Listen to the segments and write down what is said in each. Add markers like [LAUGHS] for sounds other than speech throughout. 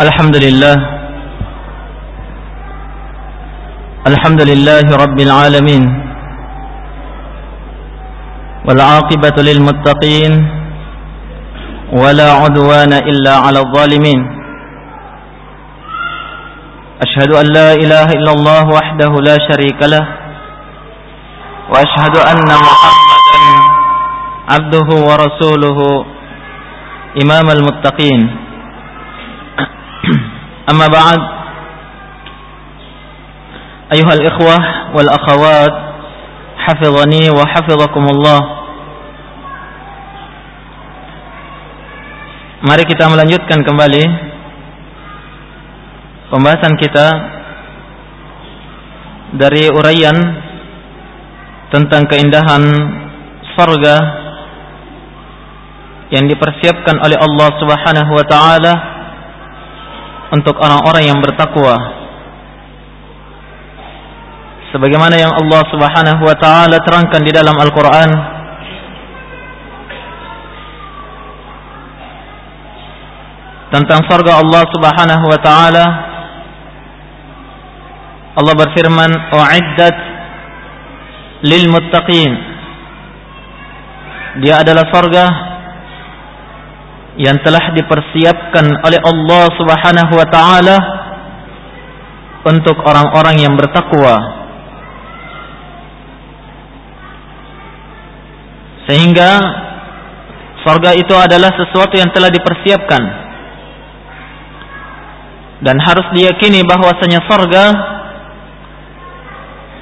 الحمد لله. الحمد لله رب العالمين. والعاقبة للمتقين. ولا عدوان إلا على الظالمين. أشهد أن لا إله إلا الله وحده لا شريك له. وأشهد أن محمدا عبده ورسوله. إمام المتقين. أما بعد أيها الإخوة والأخوات حفظني وحفظكم الله Mari kita melanjutkan kembali pembahasan kita dari uraian tentang keindahan surga yang dipersiapkan oleh Allah Subhanahu wa taala untuk orang-orang yang bertakwa. Sebagaimana yang Allah Subhanahu wa taala terangkan di dalam Al-Qur'an. Tentang surga Allah Subhanahu wa taala. Allah berfirman uiddat lil muttaqin dia adalah surga yang telah dipersiapkan oleh Allah Subhanahu wa taala untuk orang-orang yang bertakwa. Sehingga surga itu adalah sesuatu yang telah dipersiapkan. Dan harus diyakini bahwasanya sorga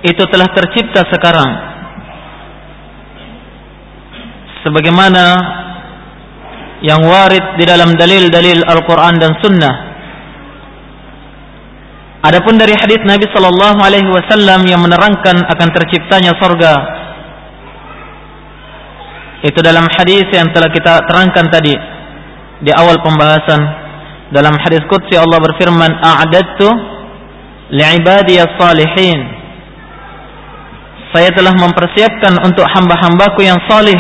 itu telah tercipta sekarang. Sebagaimana yang warid di dalam dalil-dalil Al-Quran dan Sunnah. Adapun dari hadis Nabi Sallallahu Alaihi Wasallam yang menerangkan akan terciptanya sorga itu dalam hadis yang telah kita terangkan tadi di awal pembahasan. Dalam hadis qudsi Allah berfirman, "A'dadtu li'ibadiyas salihin." Saya telah mempersiapkan untuk hamba-hambaku yang salih.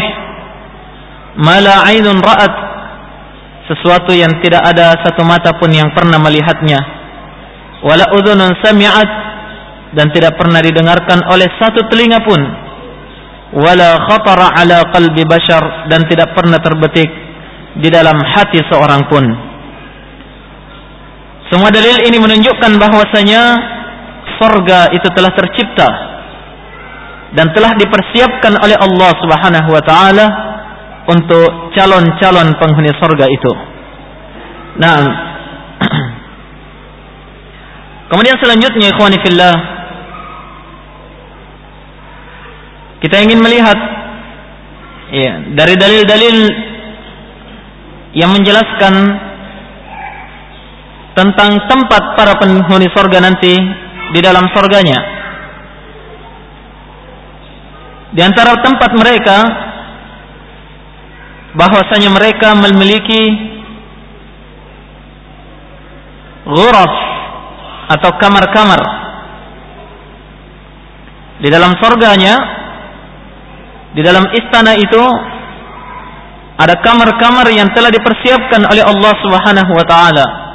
Mala ainun ra'at sesuatu yang tidak ada satu mata pun yang pernah melihatnya. Wala udhunun sami'at dan tidak pernah didengarkan oleh satu telinga pun. Wala khatara ala qalbi bashar dan tidak pernah terbetik di dalam hati seorang pun. Semua dalil ini menunjukkan bahwasanya surga itu telah tercipta dan telah dipersiapkan oleh Allah Subhanahu wa taala untuk calon-calon penghuni surga itu. Nah, [CLEARS THROAT] kemudian selanjutnya ikhwani fillah kita ingin melihat ya, dari dalil-dalil yang menjelaskan tentang tempat para penghuni sorga nanti di dalam sorganya. Di antara tempat mereka bahwasanya mereka memiliki ghuraf atau kamar-kamar di dalam sorganya di dalam istana itu ada kamar-kamar yang telah dipersiapkan oleh Allah Subhanahu wa taala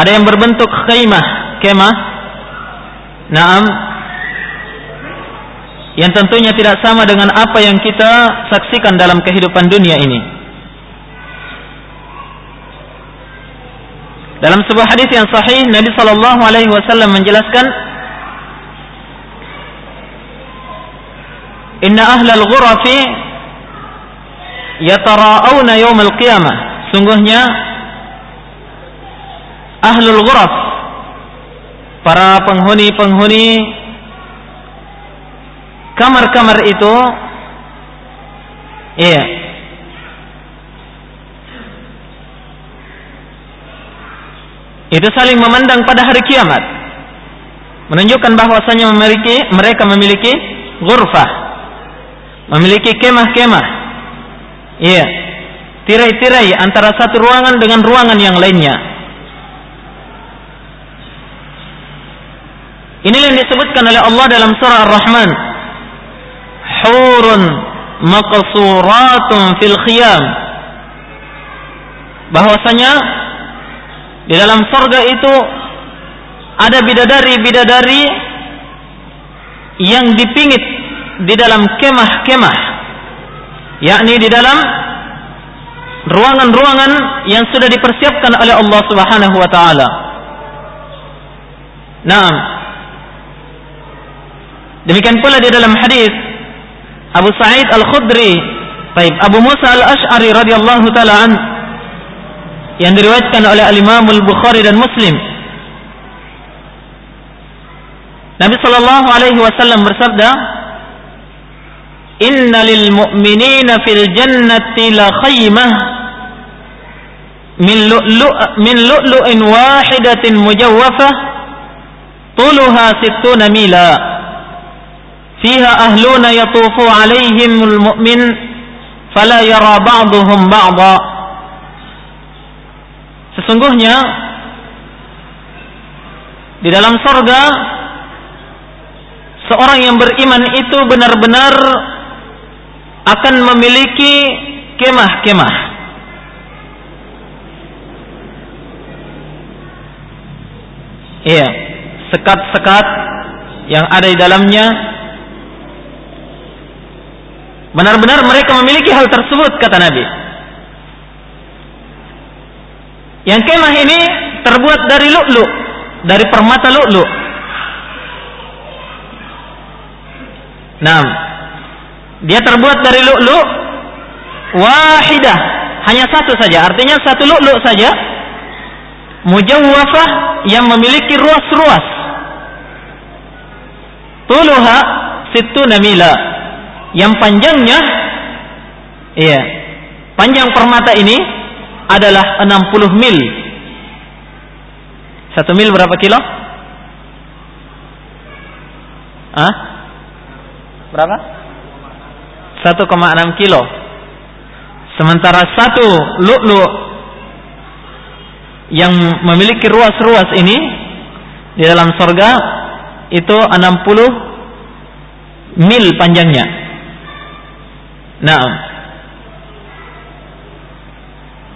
Ada yang berbentuk khaymah, kemah. Naam. Yang tentunya tidak sama dengan apa yang kita saksikan dalam kehidupan dunia ini. Dalam sebuah hadis yang sahih Nabi sallallahu alaihi wasallam menjelaskan Inna ahlal ghurafi yatara'awna yawmal qiyamah. Sungguhnya ahlul ghuraf para penghuni-penghuni kamar-kamar itu iya. Itu saling memandang pada hari kiamat. Menunjukkan bahwasanya memiliki mereka memiliki ghurfah memiliki kemah-kemah. Iya. Tirai-tirai antara satu ruangan dengan ruangan yang lainnya Inilah yang disebutkan oleh Allah dalam surah Ar-Rahman. Hurun maqsuratun fil khiyam bahwasanya di dalam sorga itu ada bidadari-bidadari yang dipingit di dalam kemah-kemah yakni di dalam ruangan-ruangan yang sudah dipersiapkan oleh Allah Subhanahu wa taala. Naam. Demikian pula di dalam hadis Abu Sa'id Al-Khudri, baik Abu Musa Al-Asy'ari radhiyallahu taala an yang diriwayatkan oleh Al-Imam Al-Bukhari dan Muslim. Nabi sallallahu alaihi wasallam bersabda, "Inna lil mu'minina fil jannati la khaymah min lu'lu' min lu'lu'in wahidatin mujawwafah tuluha 60 mila." فيها أهلون يطوف عليهم المؤمن فلا يرى بعضهم ba'da Sesungguhnya di dalam sorga seorang yang beriman itu benar-benar akan memiliki kemah-kemah. Iya sekat-sekat yang ada di dalamnya benar-benar mereka memiliki hal tersebut kata Nabi. Yang kemah ini terbuat dari lu'lu, dari permata lu'lu. Nah, dia terbuat dari lu'lu wahidah, hanya satu saja. Artinya satu lu'lu saja. Mujawwafah yang memiliki ruas-ruas. Tuluha situ namila. Yang panjangnya iya, panjang permata ini adalah 60 mil. Satu mil berapa kilo? Hah? Berapa? 1,6 kilo. Sementara satu lu'lu yang memiliki ruas-ruas ini di dalam sorga itu 60 mil panjangnya. Nah,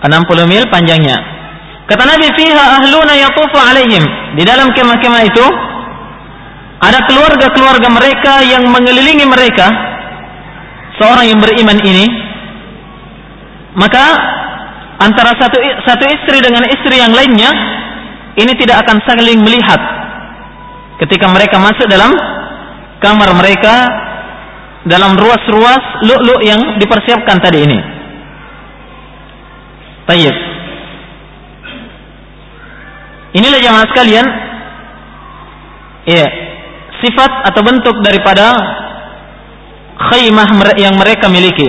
60 mil panjangnya. Kata Nabi fiha ahluna yatufu alaihim. Di dalam kemah-kemah itu ada keluarga-keluarga mereka yang mengelilingi mereka seorang yang beriman ini. Maka antara satu satu istri dengan istri yang lainnya ini tidak akan saling melihat ketika mereka masuk dalam kamar mereka dalam ruas-ruas lu'lu' yang dipersiapkan tadi ini. Tayyib. Inilah jamaah sekalian. Ya, sifat atau bentuk daripada khaymah yang mereka miliki.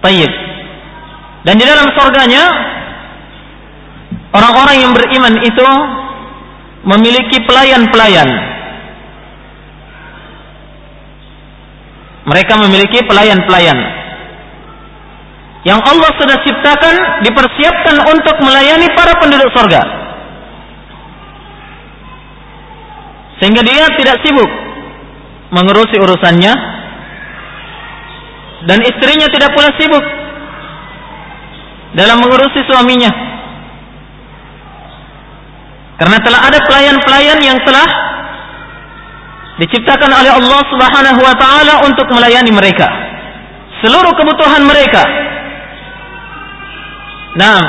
Tayyib. Dan di dalam surganya orang-orang yang beriman itu memiliki pelayan-pelayan. Mereka memiliki pelayan-pelayan yang Allah sudah ciptakan dipersiapkan untuk melayani para penduduk sorga. Sehingga dia tidak sibuk mengurusi urusannya dan istrinya tidak pula sibuk dalam mengurusi suaminya. Karena telah ada pelayan-pelayan yang telah diciptakan oleh Allah Subhanahu wa taala untuk melayani mereka. Seluruh kebutuhan mereka Nah,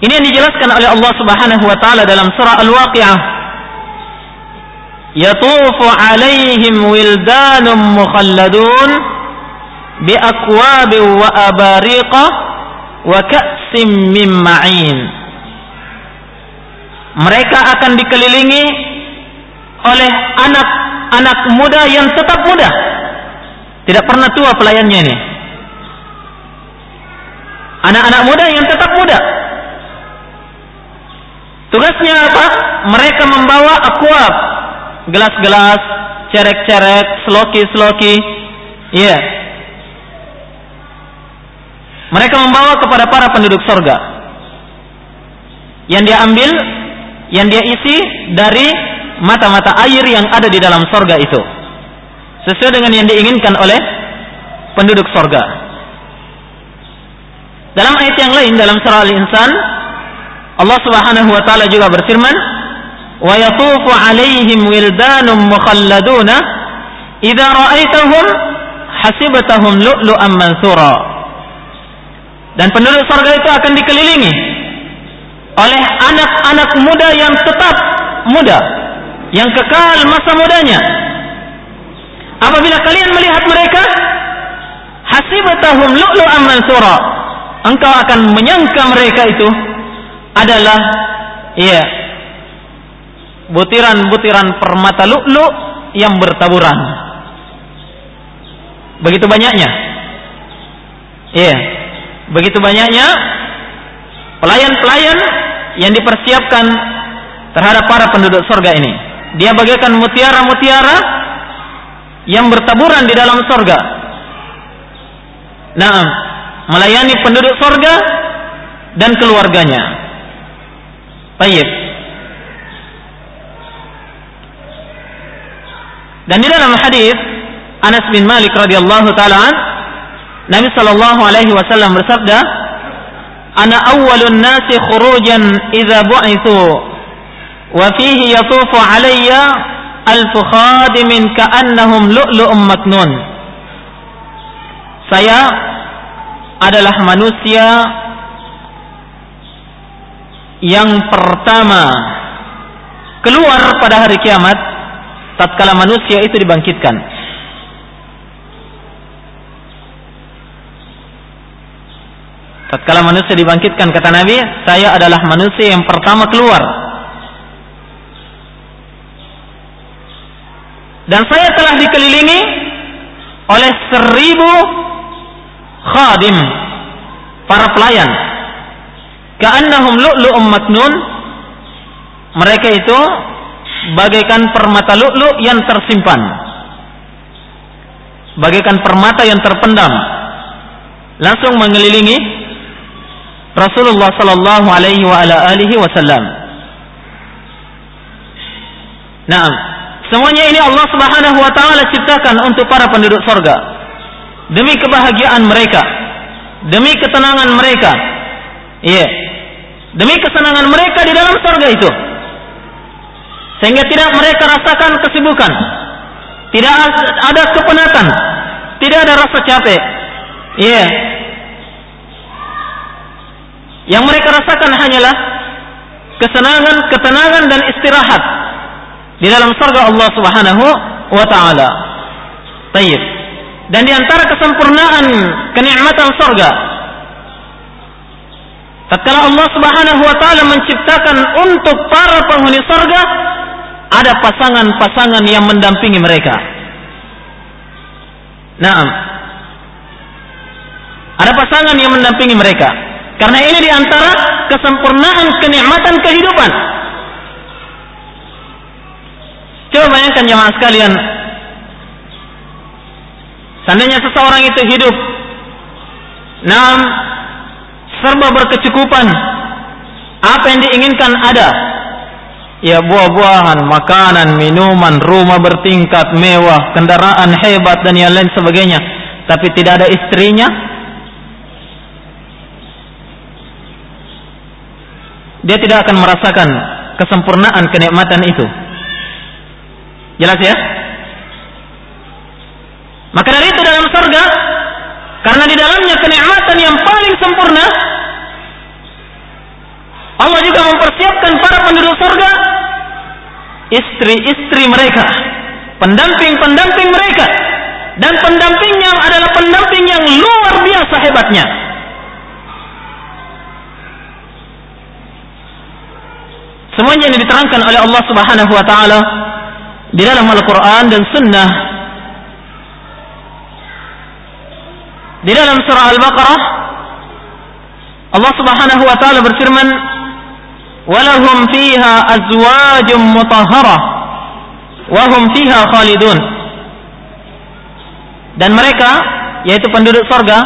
ini yang dijelaskan oleh Allah Subhanahu wa taala dalam surah Al-Waqiah. Yatufu 'alaihim wildanun mukhalladun bi akwabin wa abariqa wa ka'sim min ma'in. Mereka akan dikelilingi oleh anak-anak muda yang tetap muda. Tidak pernah tua pelayannya ini. Anak-anak muda yang tetap muda. Tugasnya apa? Mereka membawa akuab, gelas-gelas, cerek-cerek, seloki-seloki. Iya. Yeah. Mereka membawa kepada para penduduk sorga. Yang dia ambil, yang dia isi dari mata-mata air yang ada di dalam sorga itu. sesuai dengan yang diinginkan oleh penduduk sorga. Dalam ayat yang lain dalam surah Al-Insan, Allah Subhanahu wa taala juga berfirman, "Wa yatufu 'alaihim wildanun mukhalladuna idza ra'aitahum hasibatahum lu'lu'an mansura." Dan penduduk surga itu akan dikelilingi oleh anak-anak muda yang tetap muda, yang kekal masa mudanya. Apabila kalian melihat mereka, hasibatahum lu'lu'an mansura. Engkau akan menyangka mereka itu adalah iya butiran-butiran permata lu'lu' yang bertaburan. Begitu banyaknya. Iya. Begitu banyaknya pelayan-pelayan yang dipersiapkan terhadap para penduduk surga ini. Dia bagaikan mutiara-mutiara yang bertaburan di dalam surga. Nah, melayani penduduk surga dan keluarganya. Baik. Dan di dalam hadis Anas bin Malik radhiyallahu taala Nabi sallallahu alaihi wasallam bersabda, "Ana awwalun nasi khurujan idza bu'itsu wa yatufu alayya alfu khadimin ka'annahum lu'lu'um maknun." Saya adalah manusia yang pertama keluar pada hari kiamat tatkala manusia itu dibangkitkan. Tatkala manusia dibangkitkan kata Nabi, saya adalah manusia yang pertama keluar. Dan saya telah dikelilingi oleh seribu khadim para pelayan. Ka'annahum lu'lu'um maknun mereka itu bagaikan permata lu'lu' yang tersimpan. Bagaikan permata yang terpendam. Langsung mengelilingi Rasulullah sallallahu alaihi wa ala alihi wasallam. Nah, semuanya ini Allah Subhanahu wa taala ciptakan untuk para penduduk surga demi kebahagiaan mereka, demi ketenangan mereka. Iya. Yeah. Demi kesenangan mereka di dalam surga itu. Sehingga tidak mereka rasakan kesibukan. Tidak ada kepenatan. Tidak ada rasa capek. Iya. Yeah. Yang mereka rasakan hanyalah kesenangan, ketenangan dan istirahat di dalam surga Allah Subhanahu wa taala. Baik. Dan di antara kesempurnaan kenikmatan surga tatkala Allah Subhanahu wa taala menciptakan untuk para penghuni surga ada pasangan-pasangan yang mendampingi mereka. Naam. Ada pasangan yang mendampingi mereka. Karena ini di antara kesempurnaan kenikmatan kehidupan. Coba bayangkan jemaah sekalian, Seandainya seseorang itu hidup Nam serba berkecukupan apa yang diinginkan ada? Ya buah-buahan, makanan, minuman, rumah bertingkat mewah, kendaraan hebat dan yang lain sebagainya. Tapi tidak ada istrinya? Dia tidak akan merasakan kesempurnaan kenikmatan itu jelas ya maka dari itu dalam surga, karena di dalamnya kenikmatan yang paling sempurna, Allah juga mempersiapkan para penduduk surga istri-istri mereka, pendamping-pendamping mereka, dan pendampingnya adalah pendamping yang luar biasa hebatnya. Semuanya ini diterangkan oleh Allah Subhanahu wa taala di dalam Al-Qur'an dan sunnah Di dalam surah Al-Baqarah Allah Subhanahu wa taala berfirman "Walahum fiha azwajum mutahharah wa hum fiha khalidun." Dan mereka yaitu penduduk surga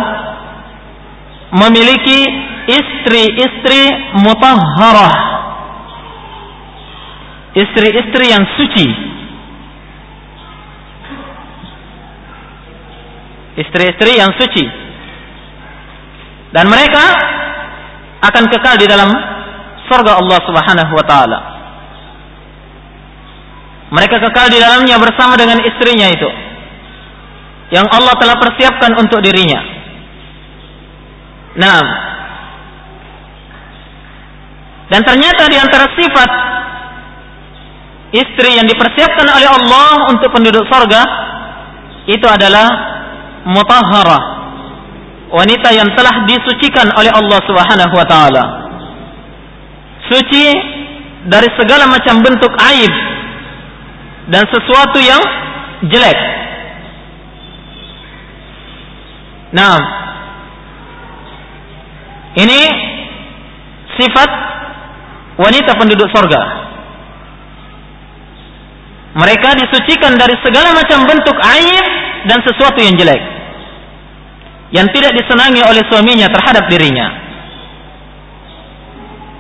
memiliki istri-istri mutahharah. Istri-istri yang suci. Istri-istri yang suci. Dan mereka akan kekal di dalam surga Allah Subhanahu wa taala. Mereka kekal di dalamnya bersama dengan istrinya itu. Yang Allah telah persiapkan untuk dirinya. Nah, dan ternyata di antara sifat istri yang dipersiapkan oleh Allah untuk penduduk sorga itu adalah mutahharah wanita yang telah disucikan oleh Allah Subhanahu wa taala. Suci dari segala macam bentuk aib dan sesuatu yang jelek. Nah ini sifat wanita penduduk sorga. Mereka disucikan dari segala macam bentuk aib dan sesuatu yang jelek. Yang tidak disenangi oleh suaminya terhadap dirinya.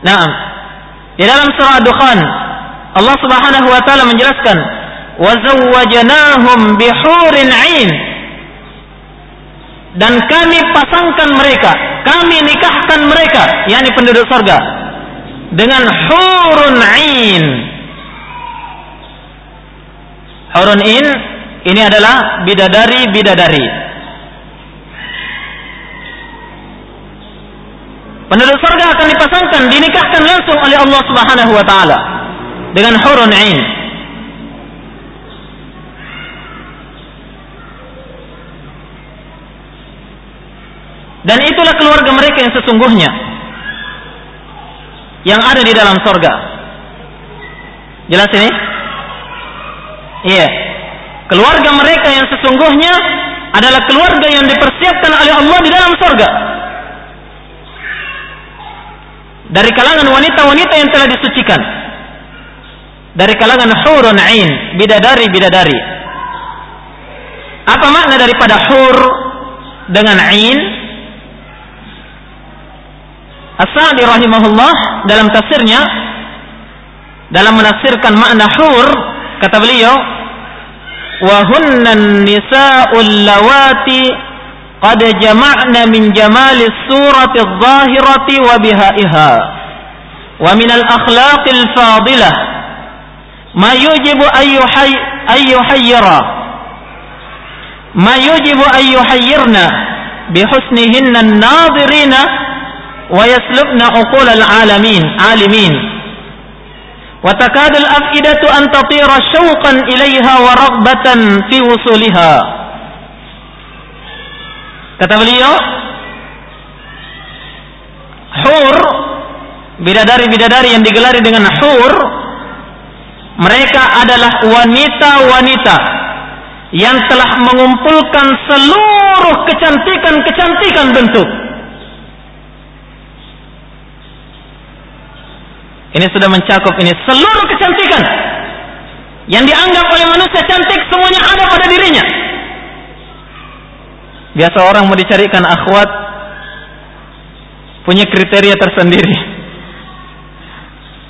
Nah, di dalam surah Dukhan Allah Subhanahu wa taala menjelaskan wa zawwajnahum bihurin 'ain dan kami pasangkan mereka, kami nikahkan mereka, yakni penduduk surga dengan hurun 'ain Hurun in ini adalah bidadari-bidadari. Penduduk surga akan dipasangkan, dinikahkan langsung oleh Allah Subhanahu wa taala dengan hurun in. Dan itulah keluarga mereka yang sesungguhnya yang ada di dalam surga. Jelas ini? Iya. Keluarga mereka yang sesungguhnya adalah keluarga yang dipersiapkan oleh Allah di dalam surga. Dari kalangan wanita-wanita yang telah disucikan. Dari kalangan hurun ain, bidadari-bidadari. Apa makna daripada hur dengan ain? As-Sa'di rahimahullah dalam tafsirnya dalam menafsirkan makna hur Kata beliau, وهن النساء اللواتي قد جمعن من جمال الصورة الظاهرة وبهائها. ومن الأخلاق الفاضلة ما يجب أن يحير. ما يجب أن يحيرن بحسنهن الناظرين ويسلبن عقول العالمين عالمين. وتكاد الأفئدة أن تطير شوقا إليها ورغبة في وصولها kata beliau hur bidadari-bidadari yang digelari dengan hur mereka adalah wanita-wanita yang telah mengumpulkan seluruh kecantikan-kecantikan bentuk Ini sudah mencakup ini seluruh kecantikan yang dianggap oleh manusia cantik semuanya ada pada dirinya. Biasa orang mau dicarikan akhwat punya kriteria tersendiri.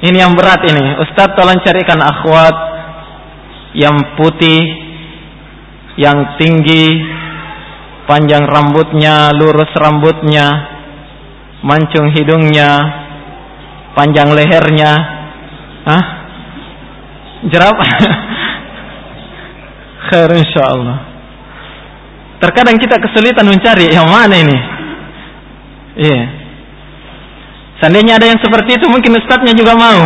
Ini yang berat ini. Ustadz tolong carikan akhwat yang putih, yang tinggi, panjang rambutnya, lurus rambutnya, mancung hidungnya, panjang lehernya, ah, jerapah. [LAUGHS] Khair insyaallah. Terkadang kita kesulitan mencari yang mana ini. Iya. Yeah. Seandainya ada yang seperti itu mungkin ustadznya juga mau. [LAUGHS]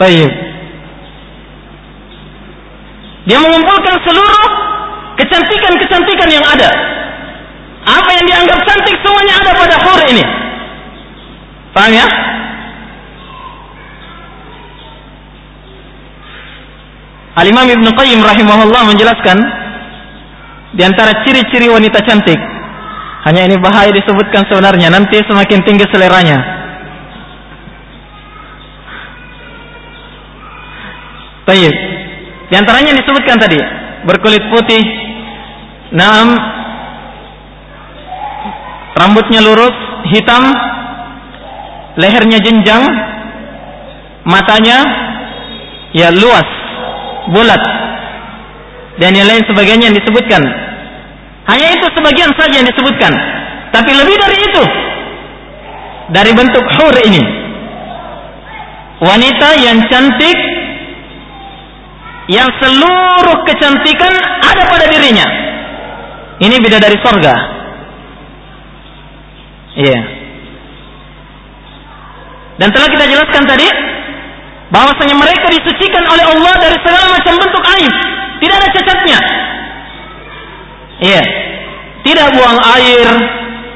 Baik. Dia mengumpulkan seluruh kecantikan-kecantikan yang ada. Apa yang dianggap cantik semuanya ada pada hur ini. Paham ya? Al-Imam Ibn Qayyim rahimahullah menjelaskan di antara ciri-ciri wanita cantik hanya ini bahaya disebutkan sebenarnya nanti semakin tinggi seleranya Baik. Di antaranya disebutkan tadi berkulit putih, Naam rambutnya lurus, hitam, lehernya jenjang, matanya ya luas, bulat, dan yang lain sebagainya yang disebutkan. Hanya itu sebagian saja yang disebutkan. Tapi lebih dari itu, dari bentuk hur ini, wanita yang cantik, yang seluruh kecantikan ada pada dirinya. Ini beda dari sorga. Iya. Yeah. Dan telah kita jelaskan tadi bahwasanya mereka disucikan oleh Allah dari segala macam bentuk aib, tidak ada cacatnya. Iya. Tidak buang air,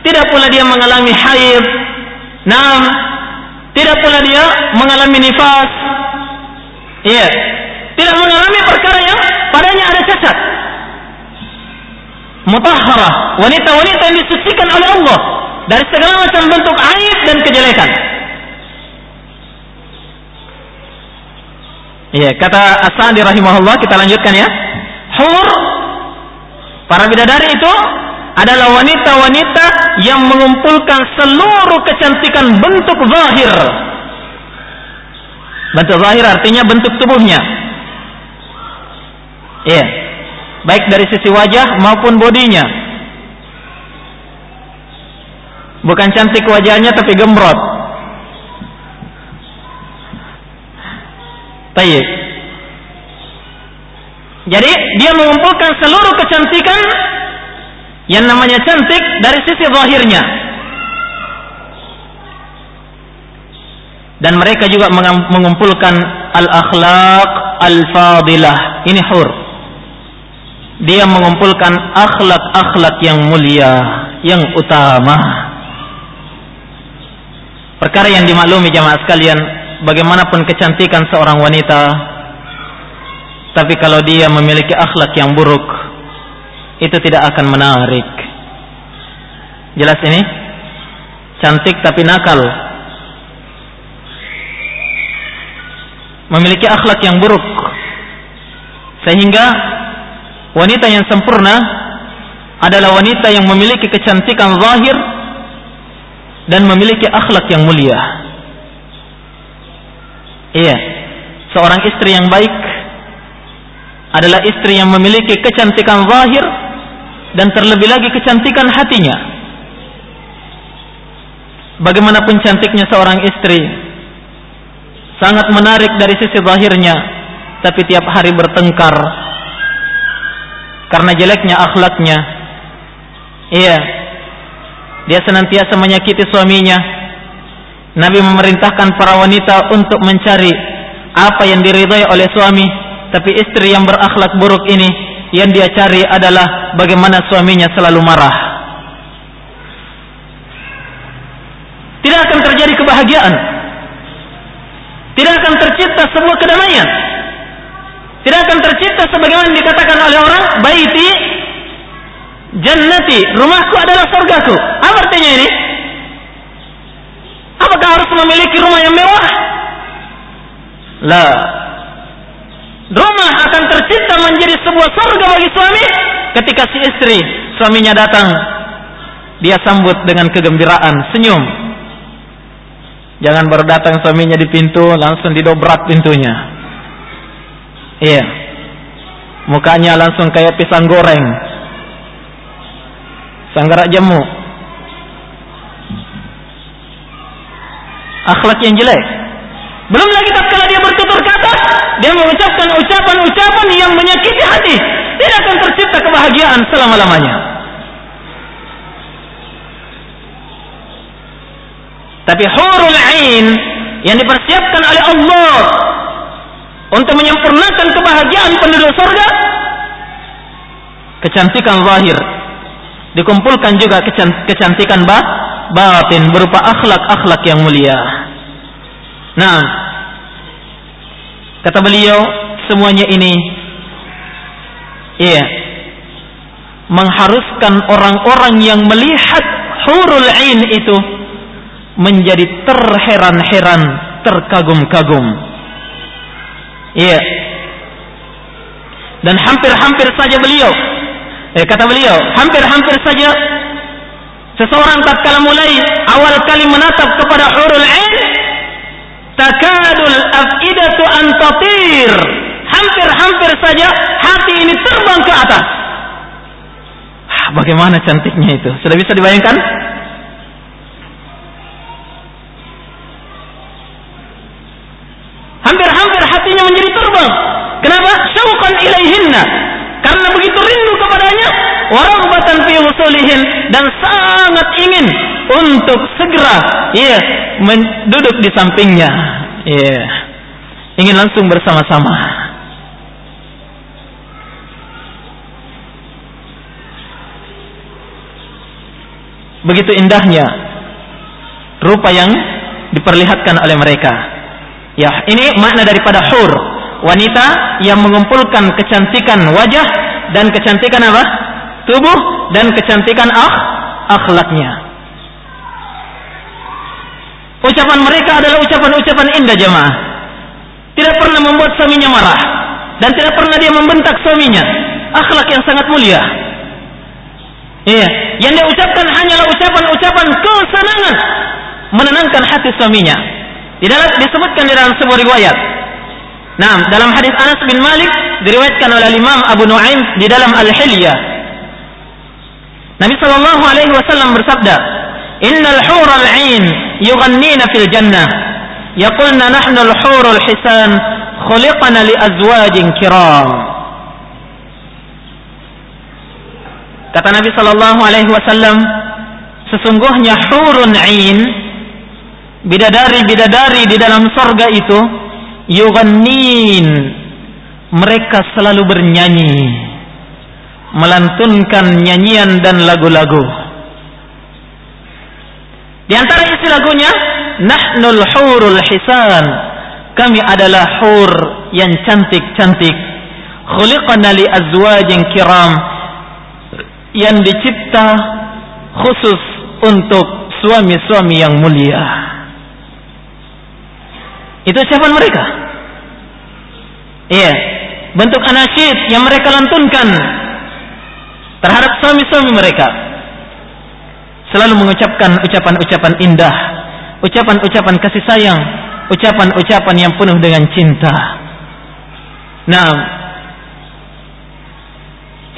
tidak pula dia mengalami haid. Nam, tidak pula dia mengalami nifas. Iya. Tidak mengalami perkara yang padanya ada cacat. Mutahharah, wanita-wanita yang disucikan oleh Allah dari segala macam bentuk aib dan kejelekan. Iya, kata Asadi rahimahullah kita lanjutkan ya. Hur para bidadari itu adalah wanita-wanita yang mengumpulkan seluruh kecantikan bentuk zahir. Bentuk zahir artinya bentuk tubuhnya. Iya. Baik dari sisi wajah maupun bodinya. Bukan cantik wajahnya tapi gembrot. Tayyib. Jadi dia mengumpulkan seluruh kecantikan yang namanya cantik dari sisi zahirnya. Dan mereka juga mengumpulkan al-akhlaq al-fadilah. Ini hur. Dia mengumpulkan akhlak-akhlak yang mulia, yang utama. Perkara yang dimaklumi jamaah sekalian, bagaimanapun kecantikan seorang wanita tapi kalau dia memiliki akhlak yang buruk itu tidak akan menarik. Jelas ini? Cantik tapi nakal. Memiliki akhlak yang buruk sehingga wanita yang sempurna adalah wanita yang memiliki kecantikan zahir dan memiliki akhlak yang mulia Iya. Seorang istri yang baik adalah istri yang memiliki kecantikan zahir dan terlebih lagi kecantikan hatinya. Bagaimanapun cantiknya seorang istri sangat menarik dari sisi zahirnya, tapi tiap hari bertengkar karena jeleknya akhlaknya. Iya. Dia senantiasa menyakiti suaminya Nabi memerintahkan para wanita untuk mencari apa yang diridhai oleh suami, tapi istri yang berakhlak buruk ini yang dia cari adalah bagaimana suaminya selalu marah. Tidak akan terjadi kebahagiaan. Tidak akan tercipta sebuah kedamaian. Tidak akan tercipta sebagaimana dikatakan oleh orang, baiti jannati, rumahku adalah surgaku. Apa artinya ini? Apakah harus memiliki rumah yang mewah? Lah. Rumah akan tercipta menjadi sebuah surga bagi suami ketika si istri suaminya datang dia sambut dengan kegembiraan, senyum. Jangan baru datang suaminya di pintu langsung didobrak pintunya. Iya. Mukanya langsung kayak pisang goreng. Sanggarak jemu. akhlak yang jelek. Belum lagi tak kala dia bertutur kata, dia mengucapkan ucapan-ucapan yang menyakiti hati. Tidak akan tercipta kebahagiaan selama-lamanya. Tapi hurul ain yang dipersiapkan oleh Allah untuk menyempurnakan kebahagiaan penduduk surga kecantikan zahir dikumpulkan juga kecantikan batin berupa akhlak-akhlak yang mulia. Nah, kata beliau semuanya ini iya mengharuskan orang-orang yang melihat hurul ain itu menjadi terheran-heran, terkagum-kagum. Iya. Dan hampir-hampir saja beliau, eh, kata beliau, hampir-hampir saja Seseorang tatkala mulai awal kali menatap kepada hurul ain, takadul afidatu antatir. Hampir-hampir saja hati ini terbang ke atas. Bagaimana cantiknya itu? Sudah bisa dibayangkan? Dan sangat ingin untuk segera ya duduk di sampingnya. Ya. Ingin langsung bersama-sama. Begitu indahnya rupa yang diperlihatkan oleh mereka. Ya, ini makna daripada hur, wanita yang mengumpulkan kecantikan wajah dan kecantikan apa? tubuh dan kecantikan akh akhlaknya. Ucapan mereka adalah ucapan-ucapan indah jemaah. Tidak pernah membuat suaminya marah dan tidak pernah dia membentak suaminya. Akhlak yang sangat mulia. Iya, yang dia ucapkan hanyalah ucapan-ucapan kesenangan menenangkan hati suaminya. Tidak disebutkan di dalam sebuah riwayat. Nah, dalam hadis Anas bin Malik diriwayatkan oleh Imam Abu Nuaim di dalam Al-Hilyah. Nabi sallallahu alaihi wasallam bersabda, "Innal hural 'ain yughannina fil jannah, yaqulna nahnu al-hurul hisan, khuliqna li azwajin kiram." Kata Nabi sallallahu alaihi wasallam, sesungguhnya hurun 'ain bidadari-bidadari di dalam sorga itu yughannin mereka selalu bernyanyi melantunkan nyanyian dan lagu-lagu. Di antara isi lagunya nahnul hurul hisan kami adalah hur yang cantik-cantik. Khuliqna li azwajin kiram yang dicipta khusus untuk suami-suami yang mulia. Itu ucapan mereka. Iya, bentuk anasyid yang mereka lantunkan terhadap suami-suami mereka. Selalu mengucapkan ucapan-ucapan indah, ucapan-ucapan kasih sayang, ucapan-ucapan yang penuh dengan cinta. Nah,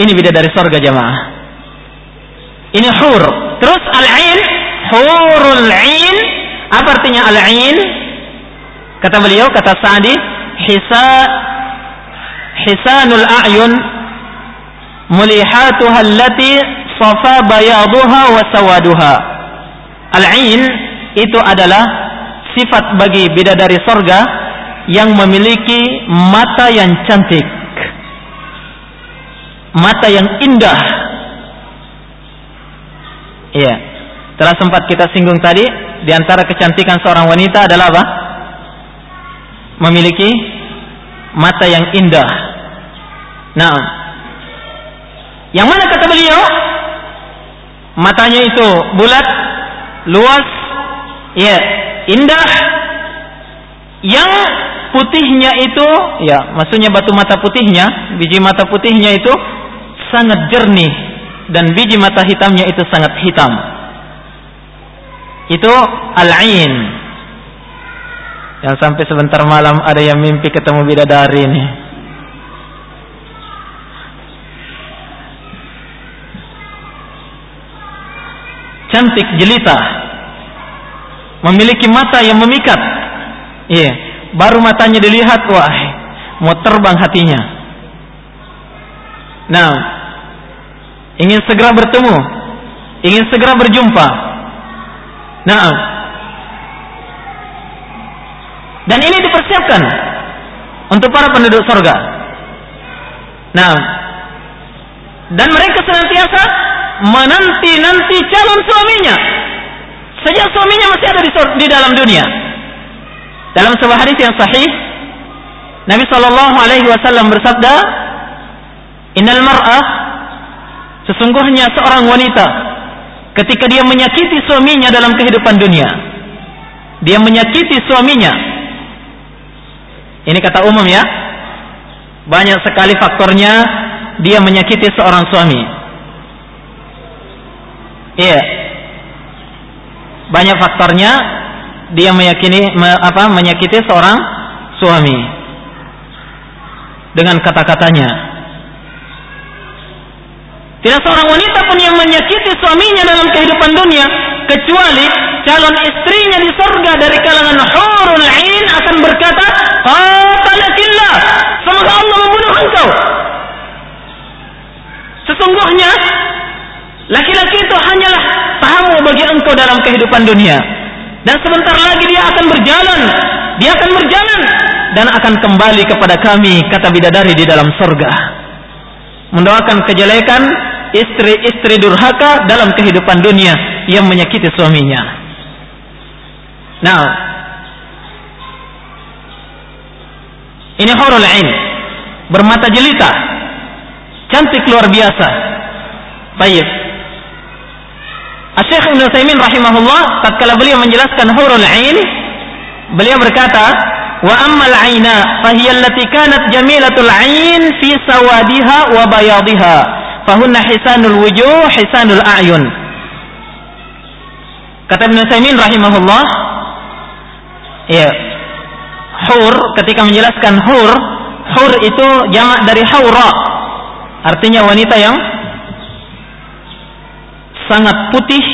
ini beda dari sorga jamaah. Ini hur. Terus al-ain, hurul ain. Apa artinya al-ain? Kata beliau, kata Sa'di, hisa hisanul a'yun mulihatuha allati safa bayaduha wa sawaduha. Al-ain itu adalah sifat bagi bidadari sorga yang memiliki mata yang cantik. Mata yang indah. Iya. Telah sempat kita singgung tadi, di antara kecantikan seorang wanita adalah apa? memiliki mata yang indah. Nah, yang mana kata beliau? Matanya itu bulat, luas, ya, indah. Yang putihnya itu, ya, maksudnya batu mata putihnya, biji mata putihnya itu sangat jernih dan biji mata hitamnya itu sangat hitam. Itu al-ain, yang sampai sebentar malam ada yang mimpi ketemu bidadari ini. Cantik jelita. Memiliki mata yang memikat. Iya, baru matanya dilihat wah, mau terbang hatinya. Nah, ingin segera bertemu, ingin segera berjumpa. Nah, dan ini dipersiapkan untuk para penduduk sorga. Nah, dan mereka senantiasa menanti-nanti calon suaminya. Sejak suaminya masih ada di, di dalam dunia. Dalam sebuah hadis yang sahih, Nabi Shallallahu Alaihi Wasallam bersabda, Innal mar'ah sesungguhnya seorang wanita ketika dia menyakiti suaminya dalam kehidupan dunia, dia menyakiti suaminya ini kata umum ya. Banyak sekali faktornya dia menyakiti seorang suami. Iya. Banyak faktornya dia meyakini me, apa menyakiti seorang suami dengan kata-katanya tidak seorang wanita pun yang menyakiti suaminya dalam kehidupan dunia kecuali calon istrinya di surga dari kalangan hurul ain akan berkata, "Qatalakillah." Semoga Allah membunuh engkau. Sesungguhnya laki-laki itu hanyalah tamu bagi engkau dalam kehidupan dunia. Dan sebentar lagi dia akan berjalan, dia akan berjalan dan akan kembali kepada kami kata bidadari di dalam surga. Mendoakan kejelekan istri-istri durhaka dalam kehidupan dunia yang menyakiti suaminya. Nah, ini hurul ain, bermata jelita, cantik luar biasa. Baik. Syekh Ibn Taimin rahimahullah tatkala beliau menjelaskan hurul ain, beliau berkata, "Wa ammal aina fahiya allati kanat jamilatul ain fi sawadiha wa bayadiha." fahunna hisanul wujuh hisanul a'yun kata Ibn Saimin rahimahullah ya hur ketika menjelaskan hur hur itu jamak dari haura artinya wanita yang sangat putih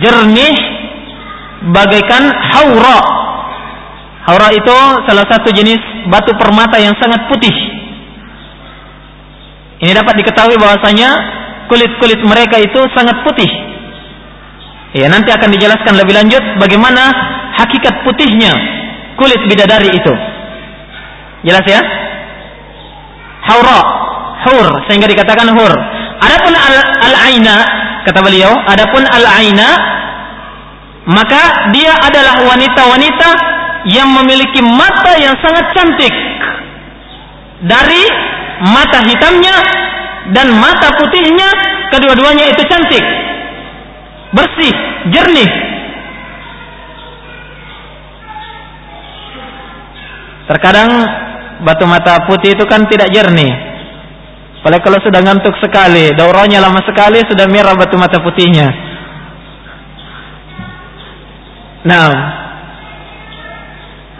jernih bagaikan haura haura itu salah satu jenis batu permata yang sangat putih ini dapat diketahui bahwasanya kulit-kulit mereka itu sangat putih. Ya, nanti akan dijelaskan lebih lanjut bagaimana hakikat putihnya kulit bidadari itu. Jelas ya? Haura, hur sehingga dikatakan hur. Adapun al-aina kata beliau, adapun al-aina maka dia adalah wanita-wanita yang memiliki mata yang sangat cantik. Dari mata hitamnya dan mata putihnya kedua-duanya itu cantik. Bersih jernih. Terkadang batu mata putih itu kan tidak jernih apalagi kalau sudah ngantuk sekali dauranya lama sekali sudah merah batu mata putihnya. Nah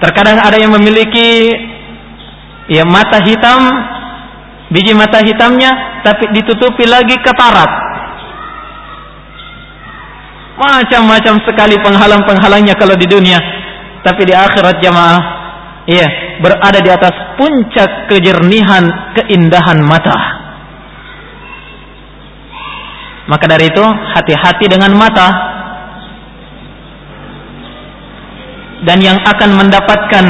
terkadang ada yang memiliki ya mata hitam biji mata hitamnya tapi ditutupi lagi ketarat macam-macam sekali penghalang-penghalangnya kalau di dunia. Tapi di akhirat jamaah iya berada di atas puncak kejernihan keindahan mata maka dari itu hati-hati dengan mata dan yang akan mendapatkan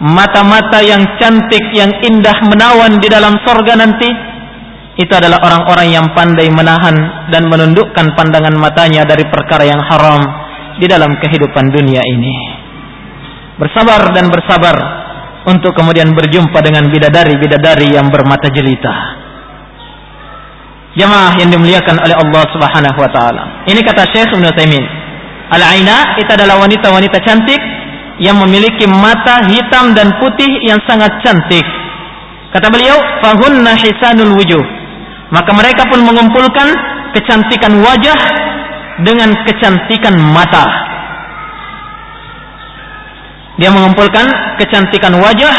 mata-mata yang cantik, yang indah menawan di dalam sorga nanti, itu adalah orang-orang yang pandai menahan dan menundukkan pandangan matanya dari perkara yang haram di dalam kehidupan dunia ini. Bersabar dan bersabar untuk kemudian berjumpa dengan bidadari-bidadari yang bermata jelita. Jamaah yang dimuliakan oleh Allah Subhanahu wa taala. Ini kata Syekh Ibnu Taimin. Al-aina itu adalah wanita-wanita cantik yang memiliki mata hitam dan putih yang sangat cantik. Kata beliau, fahunna hisanul wujuh. Maka mereka pun mengumpulkan kecantikan wajah dengan kecantikan mata. Dia mengumpulkan kecantikan wajah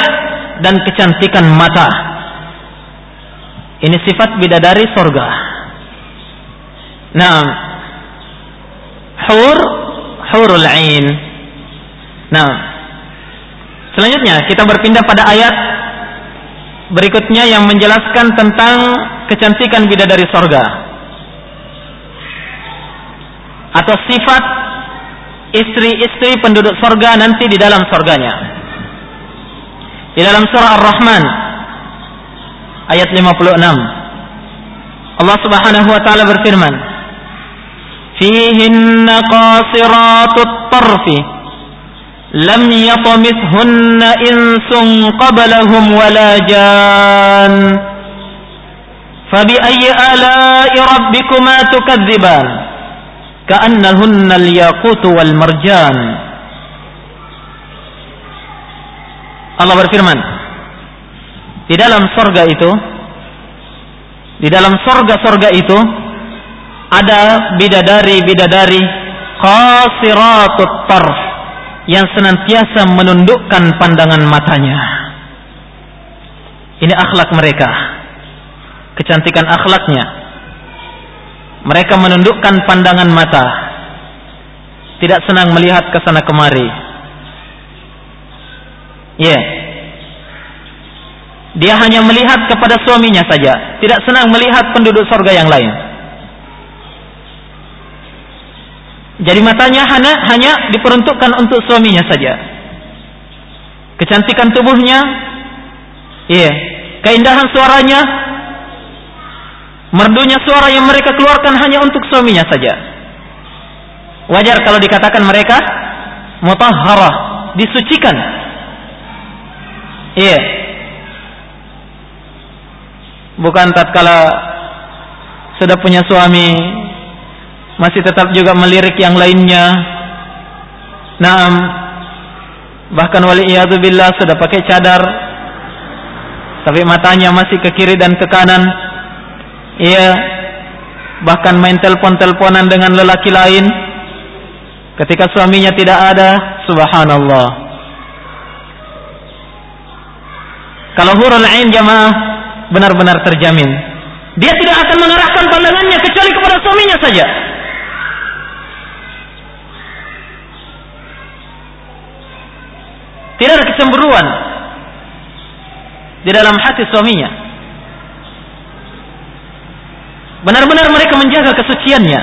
dan kecantikan mata. Ini sifat bidadari sorga. Nah, hur, hurul ain. Nah, selanjutnya kita berpindah pada ayat berikutnya yang menjelaskan tentang kecantikan bidadari sorga atau sifat istri-istri penduduk sorga nanti di dalam surganya. Di dalam surah Ar-Rahman ayat 56 Allah Subhanahu wa taala berfirman Fihinna qasiratut tarfi lam yatamithunna insun qablahum wala jan. Fabi ayyi ala'i rabbikuma ka'annahunna al-yaqut wal Allah berfirman di dalam sorga itu di dalam sorga-sorga itu ada bidadari-bidadari qasiratut tarf yang senantiasa menundukkan pandangan matanya. Ini akhlak mereka. Kecantikan akhlaknya. Mereka menundukkan pandangan mata. Tidak senang melihat ke sana kemari. Ya. Yeah. Dia hanya melihat kepada suaminya saja, tidak senang melihat penduduk sorga yang lain. Jadi matanya hanya, hanya diperuntukkan untuk suaminya saja. Kecantikan tubuhnya, iya, keindahan suaranya, merdunya suara yang mereka keluarkan hanya untuk suaminya saja. Wajar kalau dikatakan mereka mutahharah, disucikan. Iya. Bukan tatkala sudah punya suami masih tetap juga melirik yang lainnya. Naam, bahkan wali billah sudah pakai cadar, tapi matanya masih ke kiri dan ke kanan. Ia bahkan main telepon-teleponan dengan lelaki lain. Ketika suaminya tidak ada, subhanallah. Kalau hurul ain jamaah benar-benar terjamin. Dia tidak akan mengarahkan pandangannya kecuali kepada suaminya saja. Tidak ada kecemburuan di dalam hati suaminya. Benar-benar mereka menjaga kesuciannya.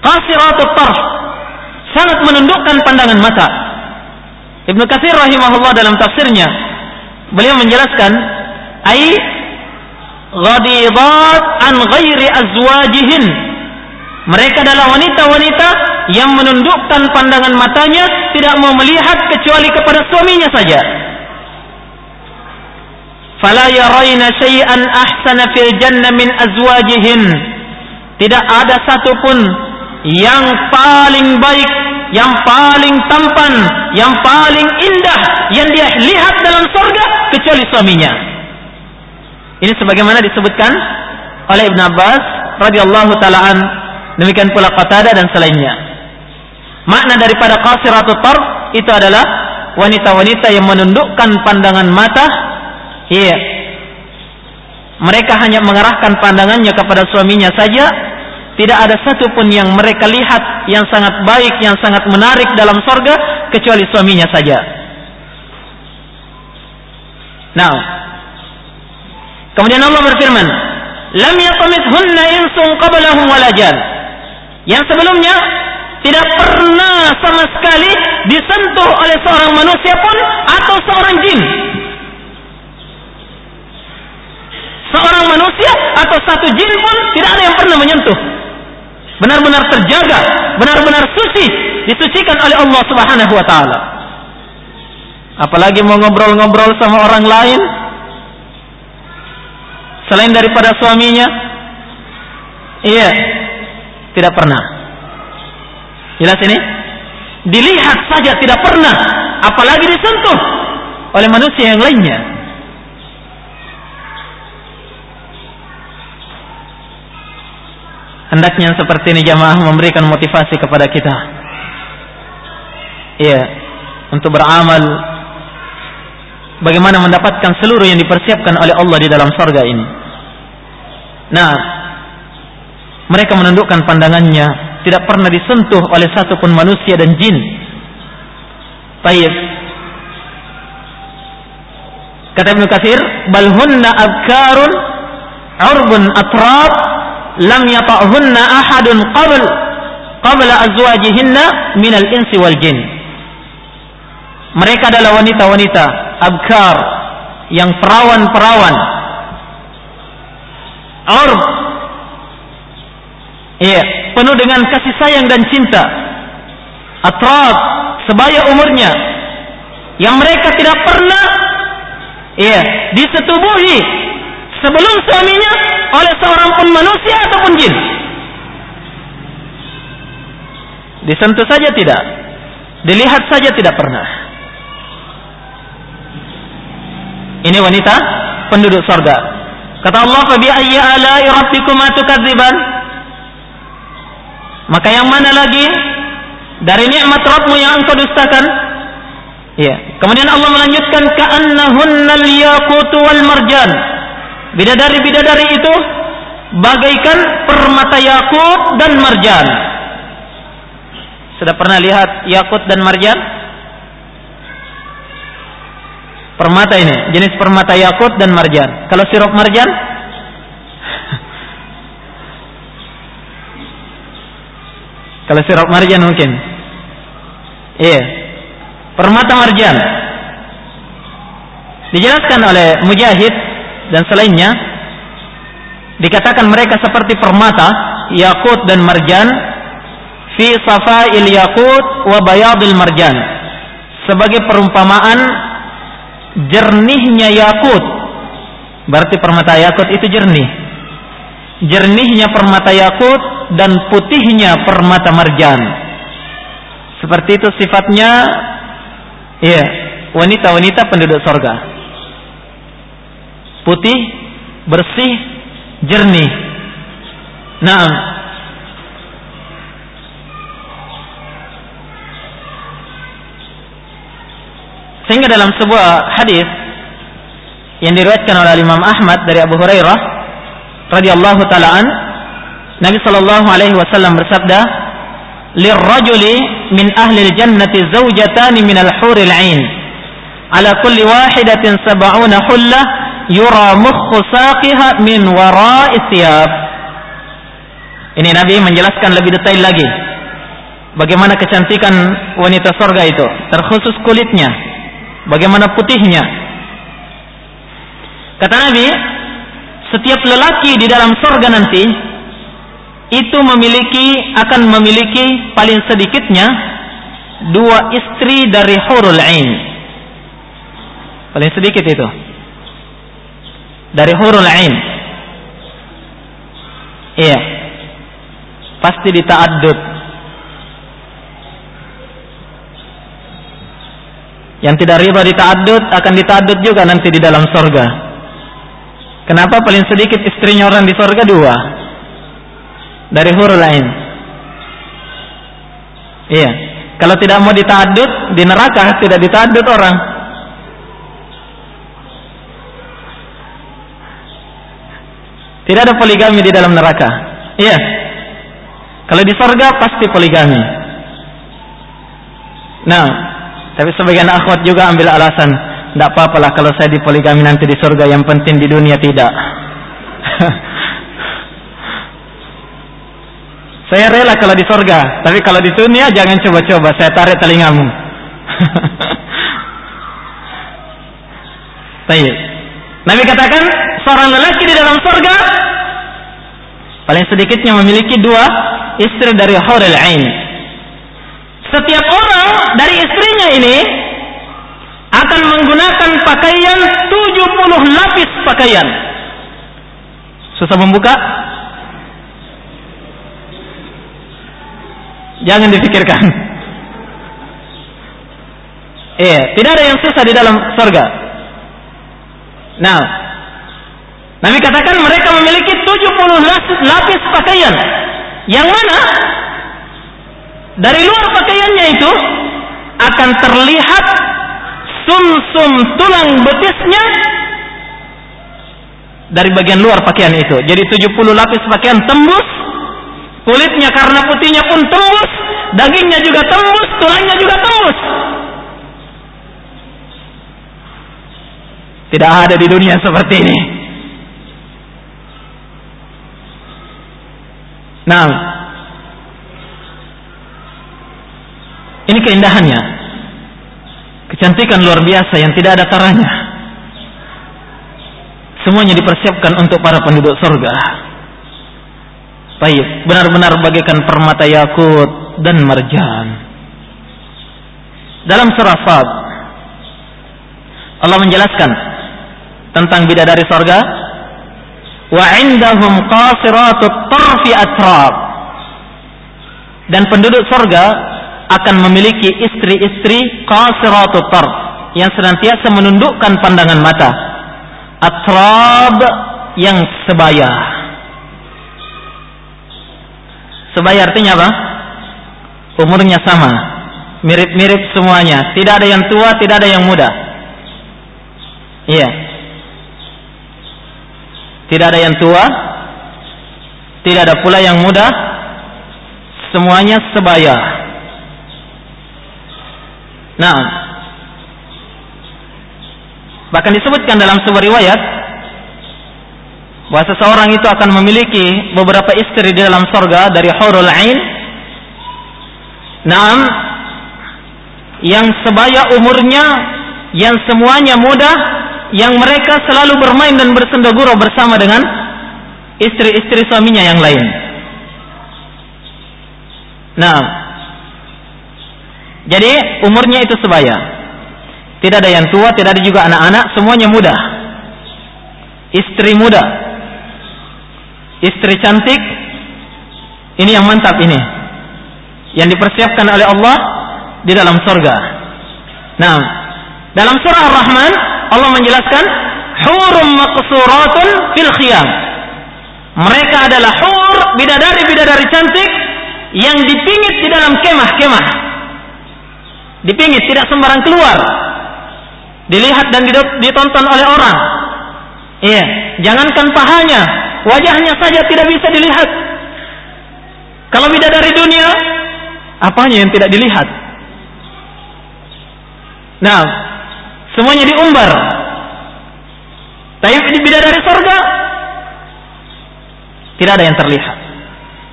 Qasiratut tarf sangat menundukkan pandangan mata. Ibnu Katsir rahimahullah dalam tafsirnya beliau menjelaskan ai ghadidat an ghairi azwajihin mereka adalah wanita-wanita yang menundukkan pandangan matanya tidak mau melihat kecuali kepada suaminya saja. Fala yarayna syai'an ahsana fil jannah min azwajihin. Tidak ada satupun yang paling baik, yang paling tampan, yang paling indah yang dia lihat dalam surga kecuali suaminya. Ini sebagaimana disebutkan oleh Ibn Abbas radhiyallahu taala Demikian pula Qatada dan selainnya. Makna daripada qasiratut tarf itu adalah wanita-wanita yang menundukkan pandangan mata. Iya. Mereka hanya mengarahkan pandangannya kepada suaminya saja. Tidak ada satupun yang mereka lihat yang sangat baik, yang sangat menarik dalam sorga kecuali suaminya saja. Nah, kemudian Allah berfirman, "Lam yatamithunna insun qablahum walajan." yang sebelumnya tidak pernah sama sekali disentuh oleh seorang manusia pun atau seorang jin. Seorang manusia atau satu jin pun tidak ada yang pernah menyentuh. Benar-benar terjaga, benar-benar suci, disucikan oleh Allah Subhanahu wa taala. Apalagi mau ngobrol-ngobrol sama orang lain selain daripada suaminya. Iya, tidak pernah. Jelas ini? Dilihat saja tidak pernah, apalagi disentuh oleh manusia yang lainnya. Hendaknya seperti ini jamaah memberikan motivasi kepada kita. Iya, untuk beramal bagaimana mendapatkan seluruh yang dipersiapkan oleh Allah di dalam surga ini. Nah, mereka menundukkan pandangannya, tidak pernah disentuh oleh satupun manusia dan jin. Baik. Kata Ibnu Katsir, bal hunna abkarun urbun atrab lam yata'hunna ahadun qabl qabla azwajihinna min al-insi wal jin. Mereka adalah wanita-wanita abkar yang perawan-perawan. Urb Iya, penuh dengan kasih sayang dan cinta. Atrab, sebaya umurnya. Yang mereka tidak pernah iya, disetubuhi sebelum suaminya oleh seorang pun manusia ataupun jin. Disentuh saja tidak. Dilihat saja tidak pernah. Ini wanita penduduk sorga. Kata Allah, "Fa bi ayyi ala'i rabbikuma tukadziban?" Maka yang mana lagi dari nikmat Rabbmu yang engkau dustakan? Ya. Kemudian Allah melanjutkan ka'annahunnal yaqut wal marjan. Bidadari-bidadari itu bagaikan permata yakut dan marjan. Sudah pernah lihat yakut dan marjan? Permata ini, jenis permata yakut dan marjan. Kalau sirup marjan? [LAUGHS] Kalau sirup marjan mungkin. Iya. Permata marjan. Dijelaskan oleh Mujahid dan selainnya dikatakan mereka seperti permata yakut dan marjan fi safail yakut wa bayadil marjan. Sebagai perumpamaan jernihnya yakut. Berarti permata yakut itu jernih. Jernihnya permata yakut dan putihnya permata marjan. Seperti itu sifatnya ya wanita-wanita penduduk sorga putih bersih jernih. Nah Sehingga dalam sebuah hadis yang diriwayatkan oleh Imam Ahmad dari Abu Hurairah radhiyallahu taala an Nabi sallallahu alaihi wasallam bersabda lirrajuli min ahli al-jannati zawjatan min al-huril 'ain. Ala kulli wahidatin sab'una hullah yura mukhu saqiha min wara'i thiyab ini Nabi menjelaskan lebih detail lagi bagaimana kecantikan wanita surga itu terkhusus kulitnya Bagaimana putihnya? Kata Nabi, setiap lelaki di dalam surga nanti itu memiliki akan memiliki paling sedikitnya dua istri dari hurul ain. Paling sedikit itu. Dari hurul ain. Iya. Pasti ditaaddud Yang tidak riba ditadud akan ditadud juga nanti di dalam sorga. Kenapa paling sedikit istrinya orang di sorga dua? Dari huruf lain. Iya. Kalau tidak mau ditadud di neraka tidak ditadud orang. Tidak ada poligami di dalam neraka. Iya. Kalau di sorga pasti poligami. Nah, tapi sebagian akhwat juga ambil alasan, tidak apa-apalah kalau saya dipoligami nanti di surga, yang penting di dunia tidak. [LAUGHS] saya rela kalau di surga, tapi kalau di dunia jangan coba-coba, saya tarik telingamu. [LAUGHS] Baik. Nabi katakan seorang lelaki di dalam surga paling sedikitnya memiliki dua istri dari hurul ain setiap orang dari istrinya ini akan menggunakan pakaian 70 lapis pakaian. Susah membuka? Jangan dipikirkan. Eh, tidak ada yang susah di dalam surga. Nah, Nabi katakan mereka memiliki 70 lapis pakaian. Yang mana dari luar pakaiannya itu akan terlihat sumsum -sum tulang betisnya dari bagian luar pakaian itu. Jadi 70 lapis pakaian tembus, kulitnya karena putihnya pun tembus, dagingnya juga tembus, tulangnya juga tembus. Tidak ada di dunia seperti ini. Nah, Ini keindahannya. Kecantikan luar biasa yang tidak ada taranya. Semuanya dipersiapkan untuk para penduduk surga. Baik, benar-benar bagaikan permata yakut dan marjan. Dalam surah Sad Allah menjelaskan tentang bidadari surga wa indahum qasiratut tarfi dan penduduk surga akan memiliki istri-istri qasiratut tarf yang senantiasa menundukkan pandangan mata. Atrab yang sebaya. Sebaya artinya apa? Umurnya sama. Mirip-mirip semuanya. Tidak ada yang tua, tidak ada yang muda. Iya. Tidak ada yang tua, tidak ada pula yang muda. Semuanya sebaya. Nah, bahkan disebutkan dalam sebuah riwayat bahwa seseorang itu akan memiliki beberapa istri di dalam sorga dari hurul ain. Naam, yang sebaya umurnya, yang semuanya muda, yang mereka selalu bermain dan bersendagurau bersama dengan istri-istri suaminya yang lain. Nah, jadi umurnya itu sebaya. Tidak ada yang tua, tidak ada juga anak-anak, semuanya muda. Istri muda, istri cantik ini yang mantap ini yang dipersiapkan oleh Allah di dalam surga. Nah, dalam surah Ar-Rahman Allah menjelaskan hurum maqsuratun fil khiyam. Mereka adalah hur bidadari-bidadari cantik yang dipingit di dalam kemah-kemah. Dipingit tidak sembarang keluar. Dilihat dan ditonton oleh orang. Iya, jangankan pahanya, Wajahnya saja tidak bisa dilihat. Kalau bidadari dunia, apanya yang tidak dilihat? Nah, semuanya diumbar. Tapi di bidadari surga tidak ada yang terlihat.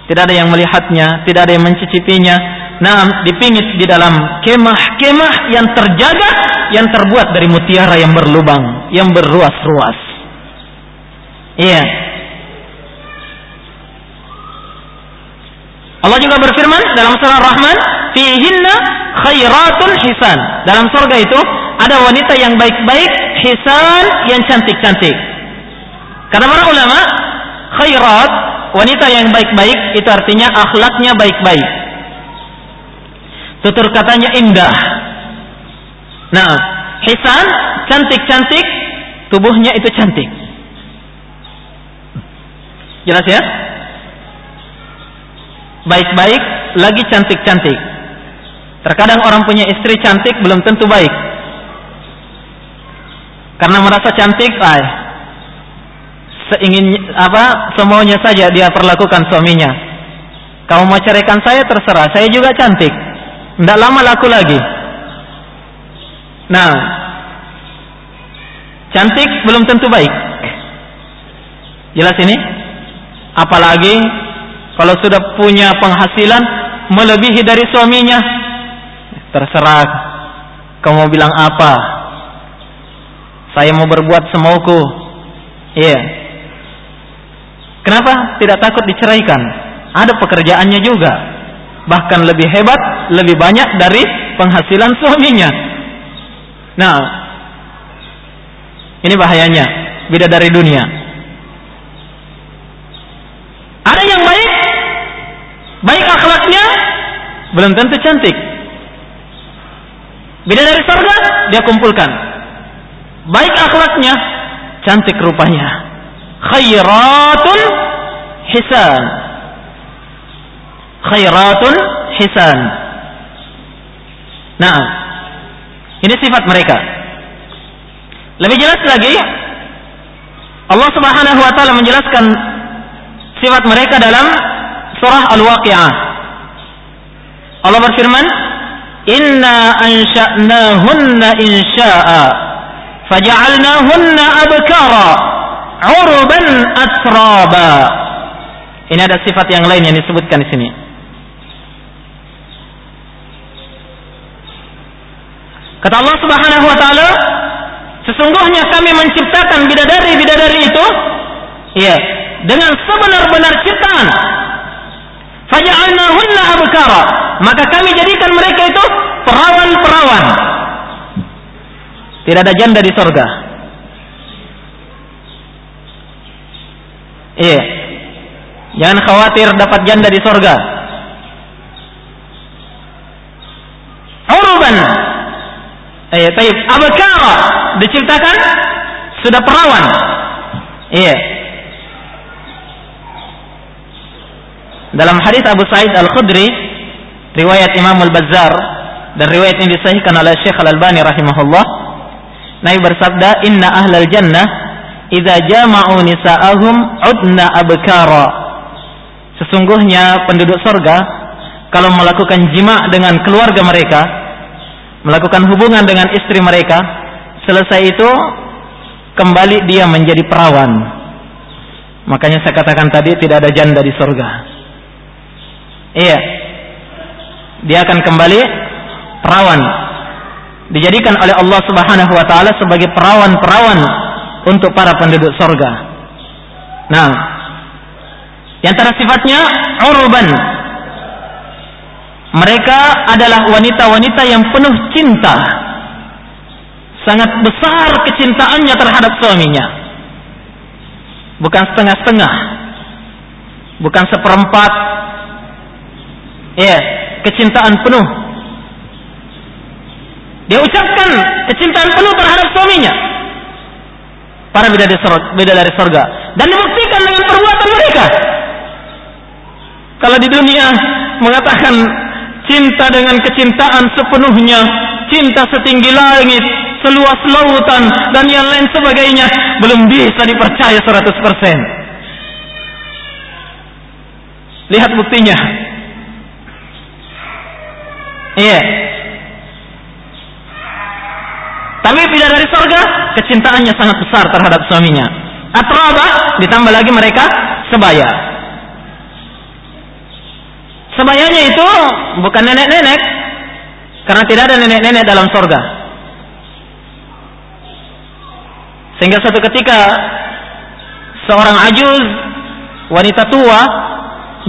Tidak ada yang melihatnya, tidak ada yang mencicipinya. Nah, dipingit di dalam kemah-kemah yang terjaga, yang terbuat dari mutiara yang berlubang, yang berruas-ruas. Iya, Allah juga berfirman dalam surah Rahman, "Fihinna khairatun hisan." Dalam surga itu ada wanita yang baik-baik, hisan yang cantik-cantik. Kata para ulama, khairat, wanita yang baik-baik itu artinya akhlaknya baik-baik. Tutur katanya indah. Nah, hisan cantik-cantik, tubuhnya itu cantik. Jelas ya? baik-baik lagi cantik-cantik. Terkadang orang punya istri cantik belum tentu baik. Karena merasa cantik, ay, seingin apa semuanya saja dia perlakukan suaminya. Kamu mau ceraikan saya terserah, saya juga cantik. Tidak lama laku lagi. Nah, cantik belum tentu baik. Jelas ini? Apalagi kalau sudah punya penghasilan melebihi dari suaminya, terserah kamu bilang apa. Saya mau berbuat semauku. Iya. Yeah. Kenapa tidak takut diceraikan? Ada pekerjaannya juga. Bahkan lebih hebat, lebih banyak dari penghasilan suaminya. Nah, ini bahayanya. Beda dari dunia. Ada yang baik, Baik akhlaknya belum tentu cantik. Beda dari surga dia kumpulkan. Baik akhlaknya, cantik rupanya. Khairatun hisan. Khairatun hisan. Nah, ini sifat mereka. Lebih jelas lagi, Allah Subhanahu wa taala menjelaskan sifat mereka dalam surah Al-Waqi'ah. Allah berfirman, "Inna ansha'nahunna insya'a faja'alnahunna abkara 'urban atraba." Ini ada sifat yang lain yang disebutkan di sini. Kata Allah Subhanahu wa taala, sesungguhnya kami menciptakan bidadari-bidadari itu ya, dengan sebenar-benar ciptaan Faja'alnahunna abkara. Maka kami jadikan mereka itu perawan-perawan. Tidak ada janda di sorga. Iya. Jangan khawatir dapat janda di sorga. Uruban. Eh, taib. Abkara. Diciptakan sudah perawan. Iya. Dalam hadis Abu Sa'id Al-Khudri, riwayat Imam Al-Bazzar dan riwayat ini disahihkan oleh Syekh Al-Albani rahimahullah, Nabi bersabda, "Inna ahlal jannah idza jama'u nisa'ahum udna abkara." Sesungguhnya penduduk sorga kalau melakukan jima dengan keluarga mereka, melakukan hubungan dengan istri mereka, selesai itu kembali dia menjadi perawan. Makanya saya katakan tadi tidak ada janda di sorga. Iya. Dia akan kembali perawan. Dijadikan oleh Allah Subhanahu wa taala sebagai perawan-perawan untuk para penduduk sorga. Nah, yang antara sifatnya urban. Mereka adalah wanita-wanita yang penuh cinta. Sangat besar kecintaannya terhadap suaminya. Bukan setengah-setengah. Bukan seperempat ya kecintaan penuh dia ucapkan kecintaan penuh terhadap suaminya. Para beda dari sorga. Dan dibuktikan dengan perbuatan mereka. Kalau di dunia mengatakan cinta dengan kecintaan sepenuhnya cinta setinggi langit seluas lautan dan yang lain sebagainya belum bisa dipercaya 100% lihat buktinya. Iya. Tapi bila dari sorga, kecintaannya sangat besar terhadap suaminya. Atraba, ditambah lagi mereka sebaya. Sebayanya itu bukan nenek-nenek, karena tidak ada nenek-nenek dalam sorga. Sehingga suatu ketika seorang ajuz, wanita tua,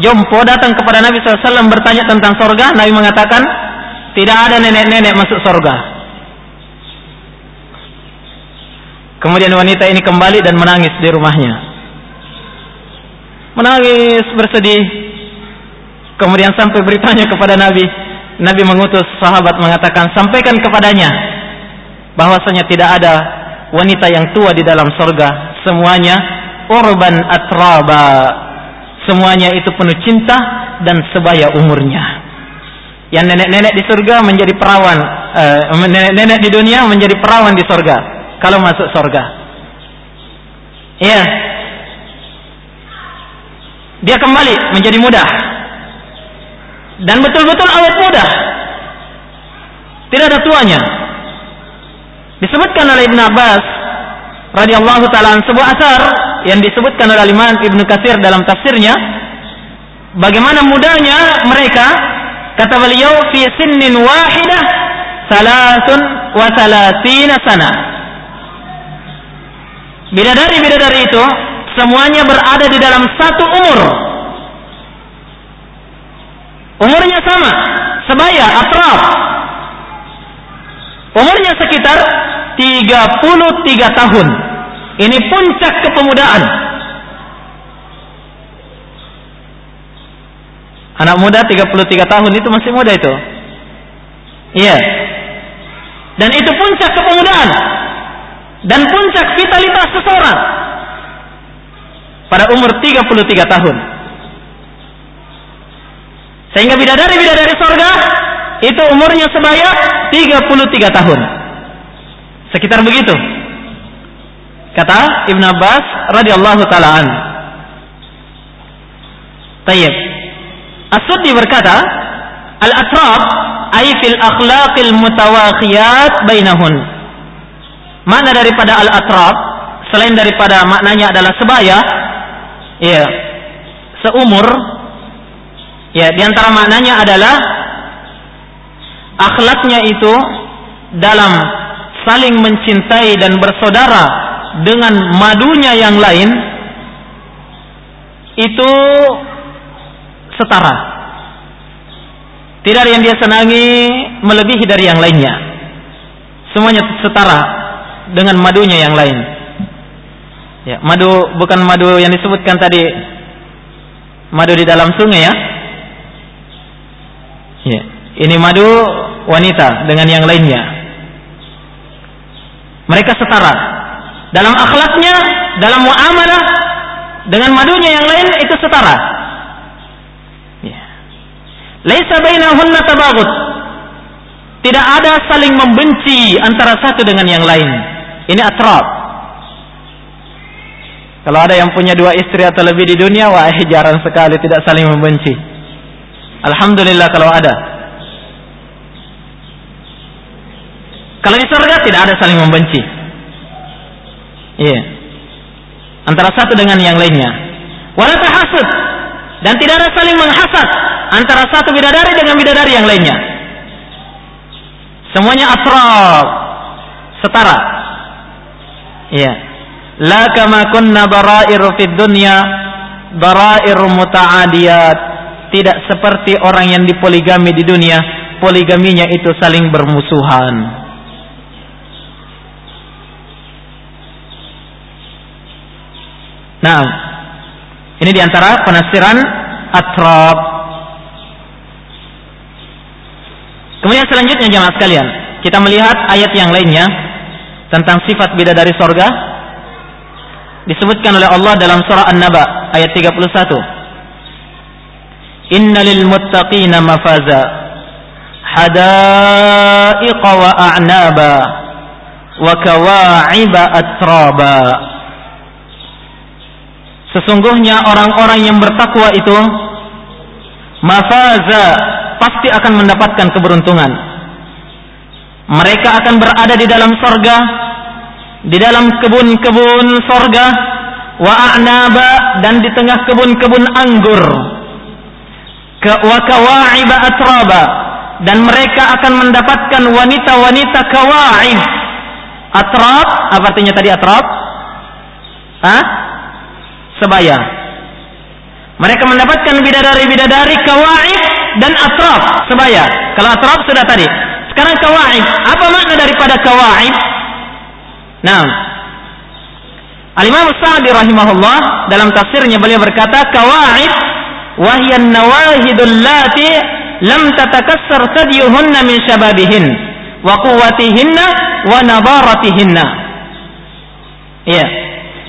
jompo datang kepada Nabi SAW bertanya tentang sorga, Nabi mengatakan, tidak ada nenek-nenek masuk surga. Kemudian wanita ini kembali dan menangis di rumahnya. Menangis bersedih. Kemudian sampai beritanya kepada Nabi. Nabi mengutus sahabat mengatakan, sampaikan kepadanya bahwasanya tidak ada wanita yang tua di dalam surga. Semuanya urban atraba. Semuanya itu penuh cinta dan sebaya umurnya. Yang nenek-nenek di surga menjadi perawan, uh, nenek-nenek di dunia menjadi perawan di surga kalau masuk surga. Iya. Dia kembali menjadi muda. Dan betul-betul awet muda. Tidak ada tuanya. Disebutkan oleh Ibn Abbas radhiyallahu taala sebuah asar yang disebutkan oleh Imam Ibnu Katsir dalam tafsirnya bagaimana mudanya mereka Kata beliau fi sinnin wahidah salasun wa salatina sana. Bidadari-bidadari itu semuanya berada di dalam satu umur. Umurnya sama, sebaya, atraf. Umurnya sekitar 33 tahun. Ini puncak kepemudaan. Anak muda 33 tahun itu masih muda itu. Iya. Dan itu puncak kepemudaan. Dan puncak vitalitas seseorang. Pada umur 33 tahun. Sehingga bidadari-bidadari sorga itu umurnya sebaya 33 tahun. Sekitar begitu. Kata Ibn Abbas radhiyallahu taalaan. Tayyib. As-Suddi berkata, Al-atrab ay fil akhlaqil mutawakhiyat bainahun. Mana daripada al-atrab selain daripada maknanya adalah sebaya, ya, seumur, ya, di antara maknanya adalah akhlaknya itu dalam saling mencintai dan bersaudara dengan madunya yang lain itu setara. Tidak ada yang dia senangi melebihi dari yang lainnya. Semuanya setara dengan madunya yang lain. Ya, madu bukan madu yang disebutkan tadi madu di dalam sungai ya. Ya, ini madu wanita dengan yang lainnya. Mereka setara dalam akhlaknya, dalam muamalah dengan madunya yang lain itu setara. Laisa bainahunna tabaghut. Tidak ada saling membenci antara satu dengan yang lain. Ini atrab. Kalau ada yang punya dua istri atau lebih di dunia, wah jarang sekali tidak saling membenci. Alhamdulillah kalau ada. Kalau di surga tidak ada saling membenci. Iya. Yeah. Antara satu dengan yang lainnya. Wala tahasud dan tidak ada saling menghasad antara satu bidadari dengan bidadari yang lainnya. Semuanya asrab, setara. Iya. La kama kunna bara'ir fid dunya bara'ir muta'adiyat. Tidak seperti orang yang dipoligami di dunia, poligaminya itu saling bermusuhan. Nah, ini di antara penafsiran atrab. Kemudian selanjutnya jemaah sekalian, kita melihat ayat yang lainnya tentang sifat bidadari sorga disebutkan oleh Allah dalam surah An-Naba ayat 31. Innalil muttaqina mafaza hadaiqa wa a'naba wa. Sesungguhnya orang-orang yang bertakwa itu mafaza pasti akan mendapatkan keberuntungan. Mereka akan berada di dalam sorga, di dalam kebun-kebun sorga, wa a'naba dan di tengah kebun-kebun anggur, wa kawa'iba atraba dan mereka akan mendapatkan wanita-wanita kawa'ib. Atrab, apa artinya tadi atrab? Hah? Sebaya. Mereka mendapatkan bidadari-bidadari kawaib dan atraf sebaya. Kalau atraf sudah tadi. Sekarang kawaid. Apa makna daripada kawaid? Nah, Al-Imam Sa'di rahimahullah dalam tafsirnya beliau berkata kawaid wahyan nawahidul lati lam tatakassar sadyuhunna min syababihin wa quwwatihinna wa nabaratihinna. Iya.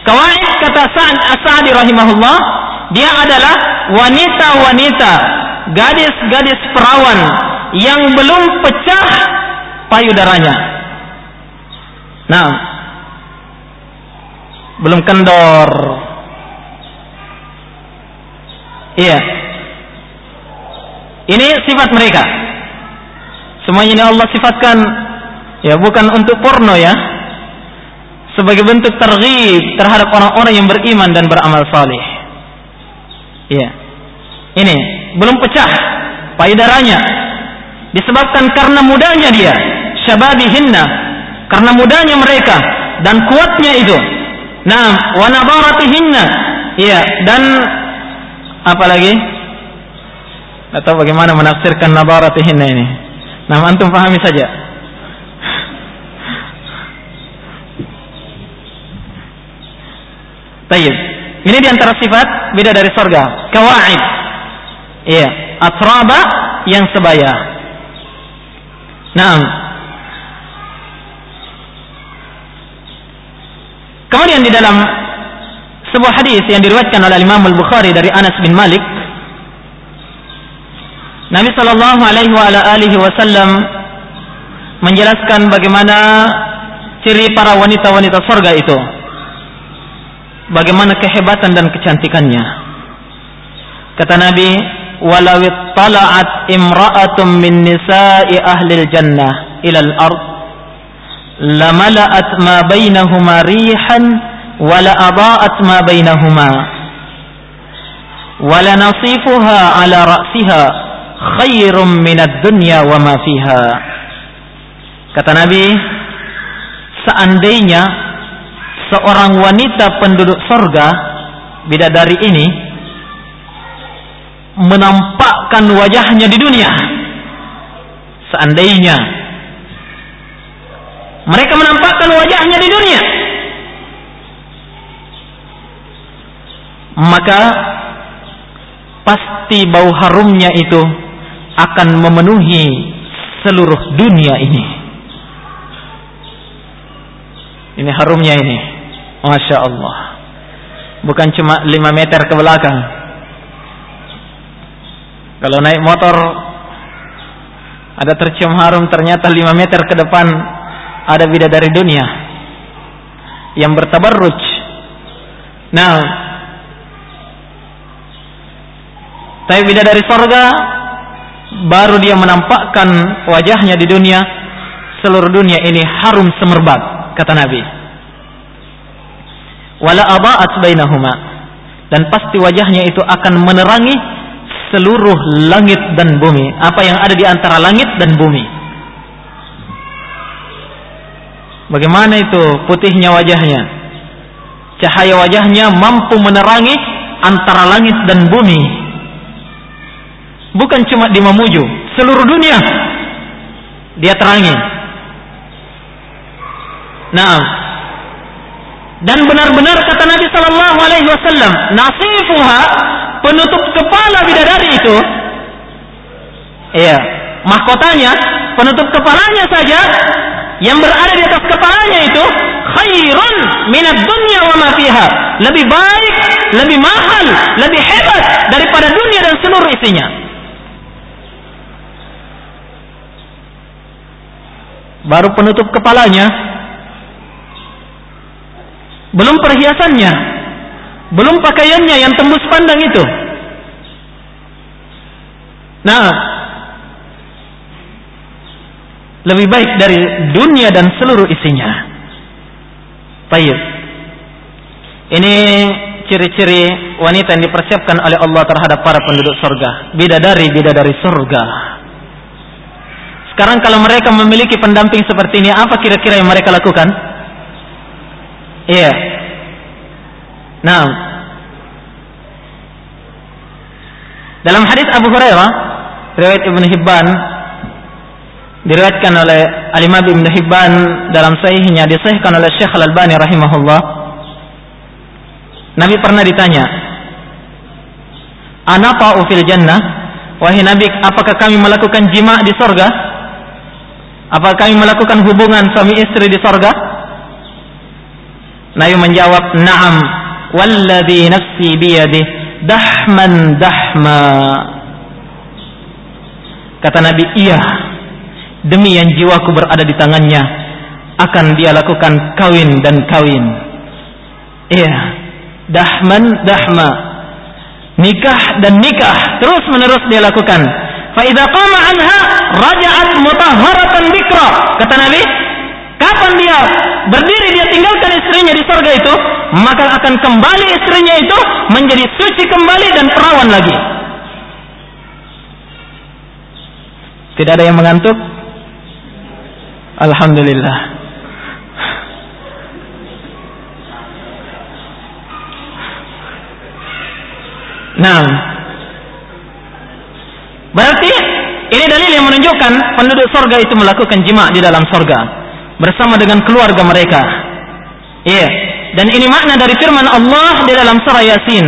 Kawaid kata Sa'di rahimahullah dia adalah wanita-wanita gadis-gadis perawan yang belum pecah payudaranya. Nah, belum kendor. Iya. Ini sifat mereka. Semuanya ini Allah sifatkan ya bukan untuk porno ya. Sebagai bentuk terghib terhadap orang-orang yang beriman dan beramal saleh. Iya. Ini belum pecah payudaranya disebabkan karena mudanya dia syababihinna karena mudanya mereka dan kuatnya itu nah wa nabaratihinna ya dan apa lagi atau bagaimana menafsirkan nabaratihinna ini nah antum pahami saja Tayyib. Ini di antara sifat beda dari sorga. Kawaid. Iya, atraba yang sebaya. Nah, kemudian di dalam sebuah hadis yang diriwayatkan oleh Imam Al-Bukhari dari Anas bin Malik, Nabi Shallallahu Alaihi Wasallam menjelaskan bagaimana ciri para wanita-wanita surga itu, bagaimana kehebatan dan kecantikannya. Kata Nabi, walau ittala'at imra'atun min nisa'i ahli jannah ila al-ard lamala'at ma bainahuma rihan wala adaa'at ma ra'siha khairum min ad-dunya wa ma fiha. Kata Nabi seandainya seorang wanita penduduk surga bidadari ini menampakkan wajahnya di dunia. Seandainya mereka menampakkan wajahnya di dunia, maka pasti bau harumnya itu akan memenuhi seluruh dunia ini. Ini harumnya ini. Masya Allah. Bukan cuma 5 meter ke belakang kalau naik motor Ada tercium harum ternyata 5 meter ke depan ada bidadari dunia yang bertabarruj. Nah, tapi bidadari sorga baru dia menampakkan wajahnya di dunia, seluruh dunia ini harum semerbak, kata Nabi. Wala aba'at bainahuma dan pasti wajahnya itu akan menerangi seluruh langit dan bumi, apa yang ada di antara langit dan bumi. Bagaimana itu putihnya wajahnya? Cahaya wajahnya mampu menerangi antara langit dan bumi. Bukan cuma di Mamuju, seluruh dunia dia terangi. Nah, dan benar-benar kata Nabi Sallallahu Alaihi Wasallam, nasifuha penutup kepala bidadari itu, iya, mahkotanya, penutup kepalanya saja yang berada di atas kepalanya itu khairun minat dunia wa ma fiha. Lebih baik, lebih mahal, lebih hebat daripada dunia dan seluruh isinya. Baru penutup kepalanya, belum perhiasannya, belum pakaiannya yang tembus pandang itu. Nah, lebih baik dari dunia dan seluruh isinya. Baik. Ini ciri-ciri wanita yang dipersiapkan oleh Allah terhadap para penduduk surga. Bidadari, bidadari surga. Sekarang kalau mereka memiliki pendamping seperti ini, apa kira-kira yang mereka lakukan? Iya. Nah, dalam hadis Abu Hurairah, riwayat Ibnu Hibban, diriwayatkan oleh Al Imam Ibnu Hibban dalam sahihnya disahihkan oleh Syekh Al Albani rahimahullah. Nabi pernah ditanya, "Anapa fil jannah?" Wahai Nabi, apakah kami melakukan jima di sorga? Apakah kami melakukan hubungan suami istri di sorga? Nabi menjawab, "Na'am, walladhi nafsi biyadih, dahman dahma." Kata Nabi, "Iya, demi yang jiwaku berada di tangannya, akan dia lakukan kawin dan kawin." Iya, dahman dahma. Nikah dan nikah terus menerus dia lakukan. Fa idza qama anha raja'at mutahharatan bikra. Kata Nabi, kapan dia berdiri dia tinggalkan istrinya di surga itu, maka akan kembali istrinya itu menjadi suci kembali dan perawan lagi. Tidak ada yang mengantuk? Alhamdulillah. Nah, berarti ini dalil yang menunjukkan penduduk surga itu melakukan jima di dalam surga bersama dengan keluarga mereka. Iya. Yeah. Dan ini makna dari firman Allah di dalam surah Yasin.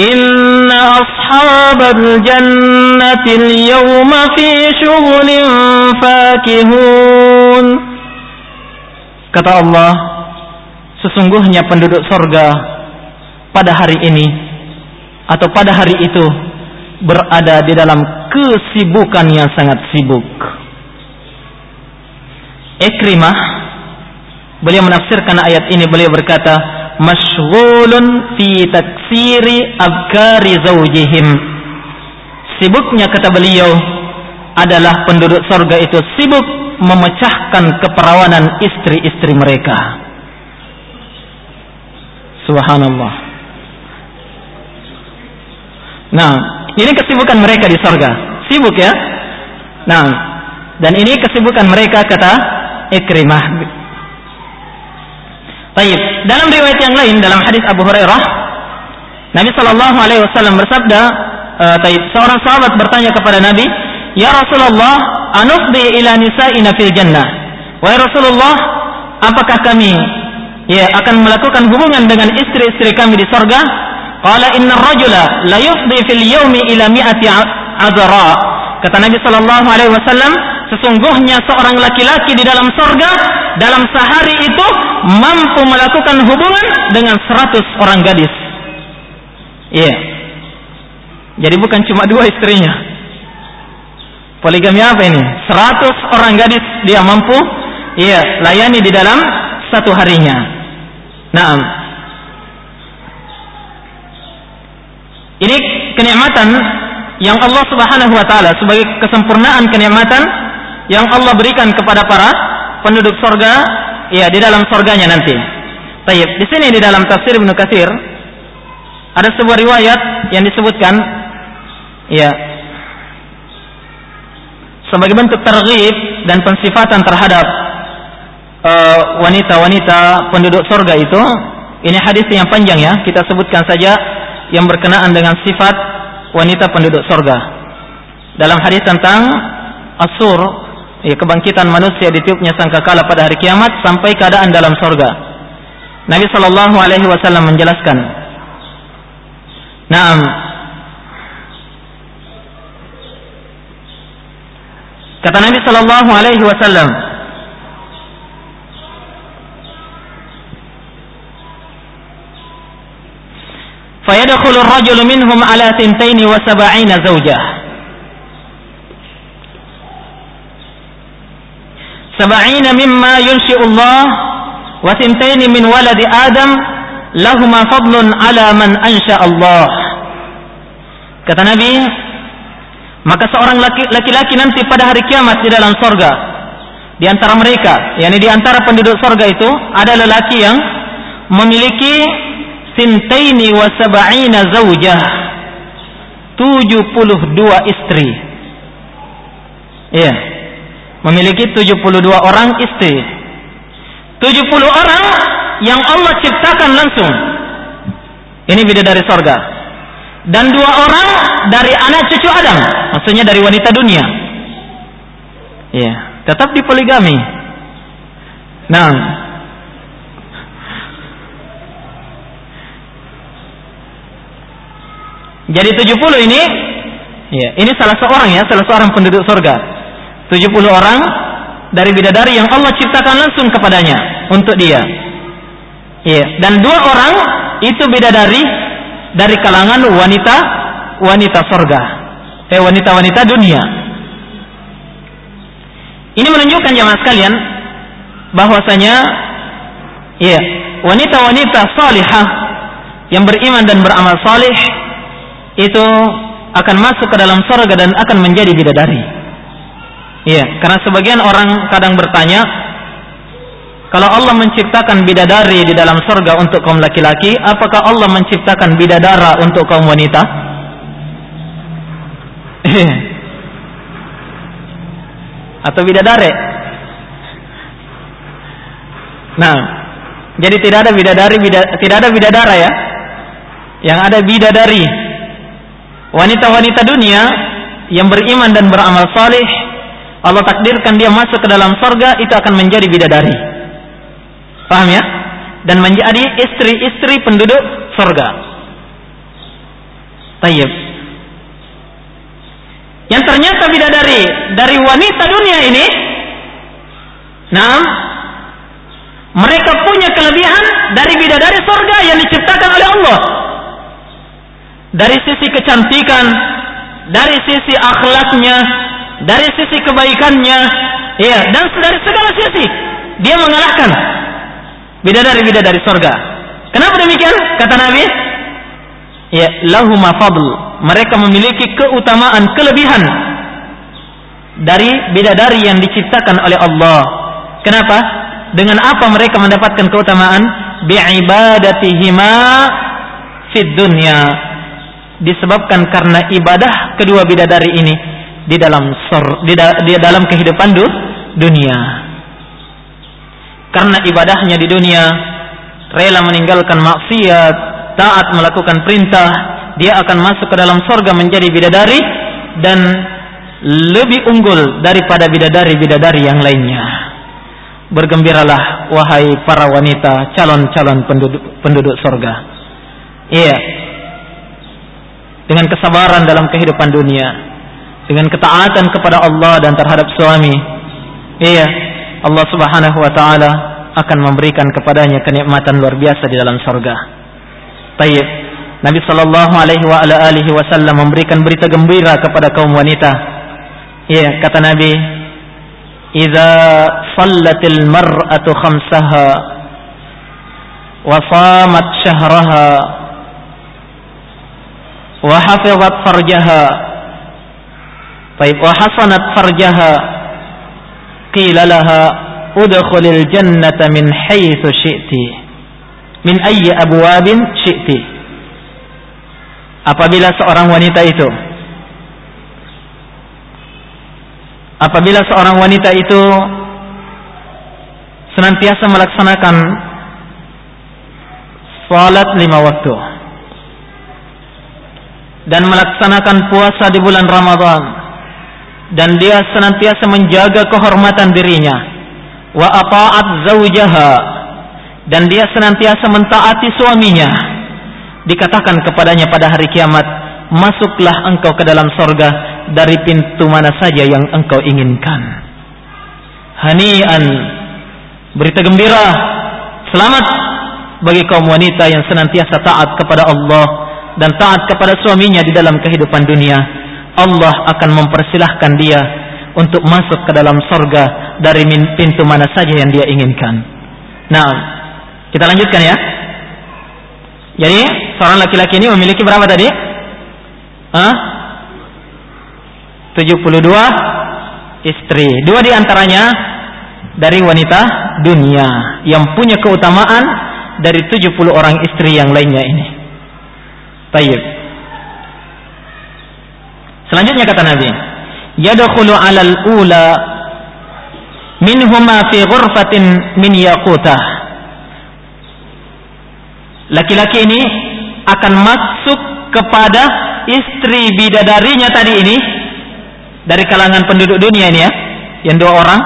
Inna ashabal jannati al-yawma fi syughulin fakihun. Kata Allah, sesungguhnya penduduk surga pada hari ini atau pada hari itu berada di dalam kesibukan yang sangat sibuk. Ikrimah beliau menafsirkan ayat ini beliau berkata masyghulun fi taksiri abkari zaujihim sibuknya kata beliau adalah penduduk sorga itu sibuk memecahkan keperawanan istri-istri mereka. Subhanallah. Nah ini kesibukan mereka di sorga. Sibuk ya? Nah dan ini kesibukan mereka kata Ikrimah. Baik, dalam riwayat yang lain dalam hadis Abu Hurairah, Nabi Shallallahu Alaihi Wasallam bersabda, uh, seorang sahabat bertanya kepada Nabi, Ya Rasulullah, anufdi ila nisa'ina fil jannah. Wahai Rasulullah, apakah kami ya akan melakukan hubungan dengan istri-istri kami di sorga? Qala inna rajula la yufdi fil yawmi ila mi'ati azara. Kata Nabi sallallahu alaihi wasallam, sesungguhnya seorang laki-laki di dalam sorga dalam sehari itu mampu melakukan hubungan dengan seratus orang gadis. Iya. Yeah. Jadi bukan cuma dua istrinya. Poligami apa ini? 100 orang gadis dia mampu iya layani di dalam satu harinya. Naam. Ini kenikmatan yang Allah Subhanahu wa taala sebagai kesempurnaan kenikmatan yang Allah berikan kepada para penduduk sorga ya di dalam sorganya nanti. Tayyib. Di sini di dalam tafsir Ibnu Katsir ada sebuah riwayat yang disebutkan ya sebagai bentuk terghib dan pensifatan terhadap uh, wanita-wanita uh, penduduk sorga itu ini hadis yang panjang ya kita sebutkan saja yang berkenaan dengan sifat wanita penduduk sorga dalam hadis tentang asur ya, kebangkitan manusia ditiupnya sangkakala pada hari kiamat sampai keadaan dalam sorga Nabi Shallallahu Alaihi Wasallam menjelaskan Naam Kata Nabi Shallallahu Alaihi Wasallam, فيدخل الرجل منهم على ثنتين وسبعين زوجة sab'ina مما ينشئ الله وثنتين من ولد آدم لهما فضل على من أنشأ الله. Kata Nabi, maka seorang laki-laki nanti pada hari kiamat di dalam sorga. Di antara mereka, yakni di antara penduduk sorga itu ada lelaki yang memiliki sintaini wa sab'ina zaujah. 72 istri. Iya. Yeah. Memiliki 72 orang istri. 70 orang yang Allah ciptakan langsung. Ini bidadari sorga dan dua orang dari anak cucu Adam, maksudnya dari wanita dunia. Ya, tetap dipoligami. Nah, jadi 70 ini ya, ini salah seorang ya, salah seorang penduduk surga. 70 orang dari bidadari yang Allah ciptakan langsung kepadanya untuk dia. Ya, dan dua orang itu bidadari dari kalangan wanita wanita sorga eh wanita-wanita dunia ini menunjukkan jamaah sekalian bahwasanya ya wanita-wanita salihah yang beriman dan beramal salih itu akan masuk ke dalam sorga dan akan menjadi bidadari. Iya, karena sebagian orang kadang bertanya, kalau Allah menciptakan bidadari di dalam surga untuk kaum laki-laki, apakah Allah menciptakan bidadara untuk kaum wanita? [LAUGHS] Atau bidadare? Nah, jadi tidak ada bidadari, bida, tidak ada bidadara ya. Yang ada bidadari. Wanita-wanita dunia yang beriman dan beramal saleh, Allah takdirkan dia masuk ke dalam surga itu akan menjadi bidadari. Paham ya? Dan menjadi istri-istri penduduk surga. Tayyib. Yang ternyata bidadari dari wanita dunia ini, nah, mereka punya kelebihan dari bidadari surga yang diciptakan oleh Allah. Dari sisi kecantikan, dari sisi akhlaknya, dari sisi kebaikannya, ya, dan dari segala sisi dia mengalahkan bidadari-bidadari sorga. Kenapa demikian? Kata Nabi, ya lahuma. Mereka memiliki keutamaan, kelebihan dari bidadari yang diciptakan oleh Allah. Kenapa? Dengan apa mereka mendapatkan keutamaan? Bi'ibadatihima fid dunya. Disebabkan karena ibadah kedua bidadari ini di dalam sor, di, da, di dalam kehidupan du, dunia. Karena ibadahnya di dunia rela meninggalkan maksiat taat melakukan perintah dia akan masuk ke dalam sorga menjadi bidadari dan lebih unggul daripada bidadari-bidadari yang lainnya. Bergembiralah wahai para wanita calon-calon penduduk, penduduk sorga. Iya. Dengan kesabaran dalam kehidupan dunia dengan ketaatan kepada Allah dan terhadap suami iya Allah Subhanahu wa taala akan memberikan kepadanya kenikmatan luar biasa di dalam surga. Baik. Nabi sallallahu alaihi wa ala alihi wasallam memberikan berita gembira kepada kaum wanita. Ya, kata Nabi, "Idza sallatil mar'atu khamsaha wa shamat syahraha wa hafizat farjaha." Baik, wa hasanat farjaha qila laha udkhulil jannata min haitsu syi'ti. Min ayyi abwabin apabila seorang wanita itu apabila seorang wanita itu senantiasa melaksanakan salat lima waktu dan melaksanakan puasa di bulan Ramadan dan dia senantiasa menjaga kehormatan dirinya. Wa ata'at zaujaha dan dia senantiasa mentaati suaminya. Dikatakan kepadanya pada hari kiamat masuklah engkau ke dalam sorga dari pintu mana saja yang engkau inginkan. Hanian berita gembira selamat bagi kaum wanita yang senantiasa taat kepada Allah dan taat kepada suaminya di dalam kehidupan dunia Allah akan mempersilahkan dia untuk masuk ke dalam sorga dari pintu mana saja yang dia inginkan. Nah, kita lanjutkan ya. Jadi seorang laki-laki ini memiliki berapa tadi? Hah? 72 istri. Dua di antaranya dari wanita dunia yang punya keutamaan dari 70 orang istri yang lainnya ini. Baik. Selanjutnya kata Nabi, yadkhulu 'alal ula minhuma fi ghurfatin min yaqutah. Laki-laki ini akan masuk kepada istri bidadarinya tadi ini dari kalangan penduduk dunia ini ya, yang dua orang,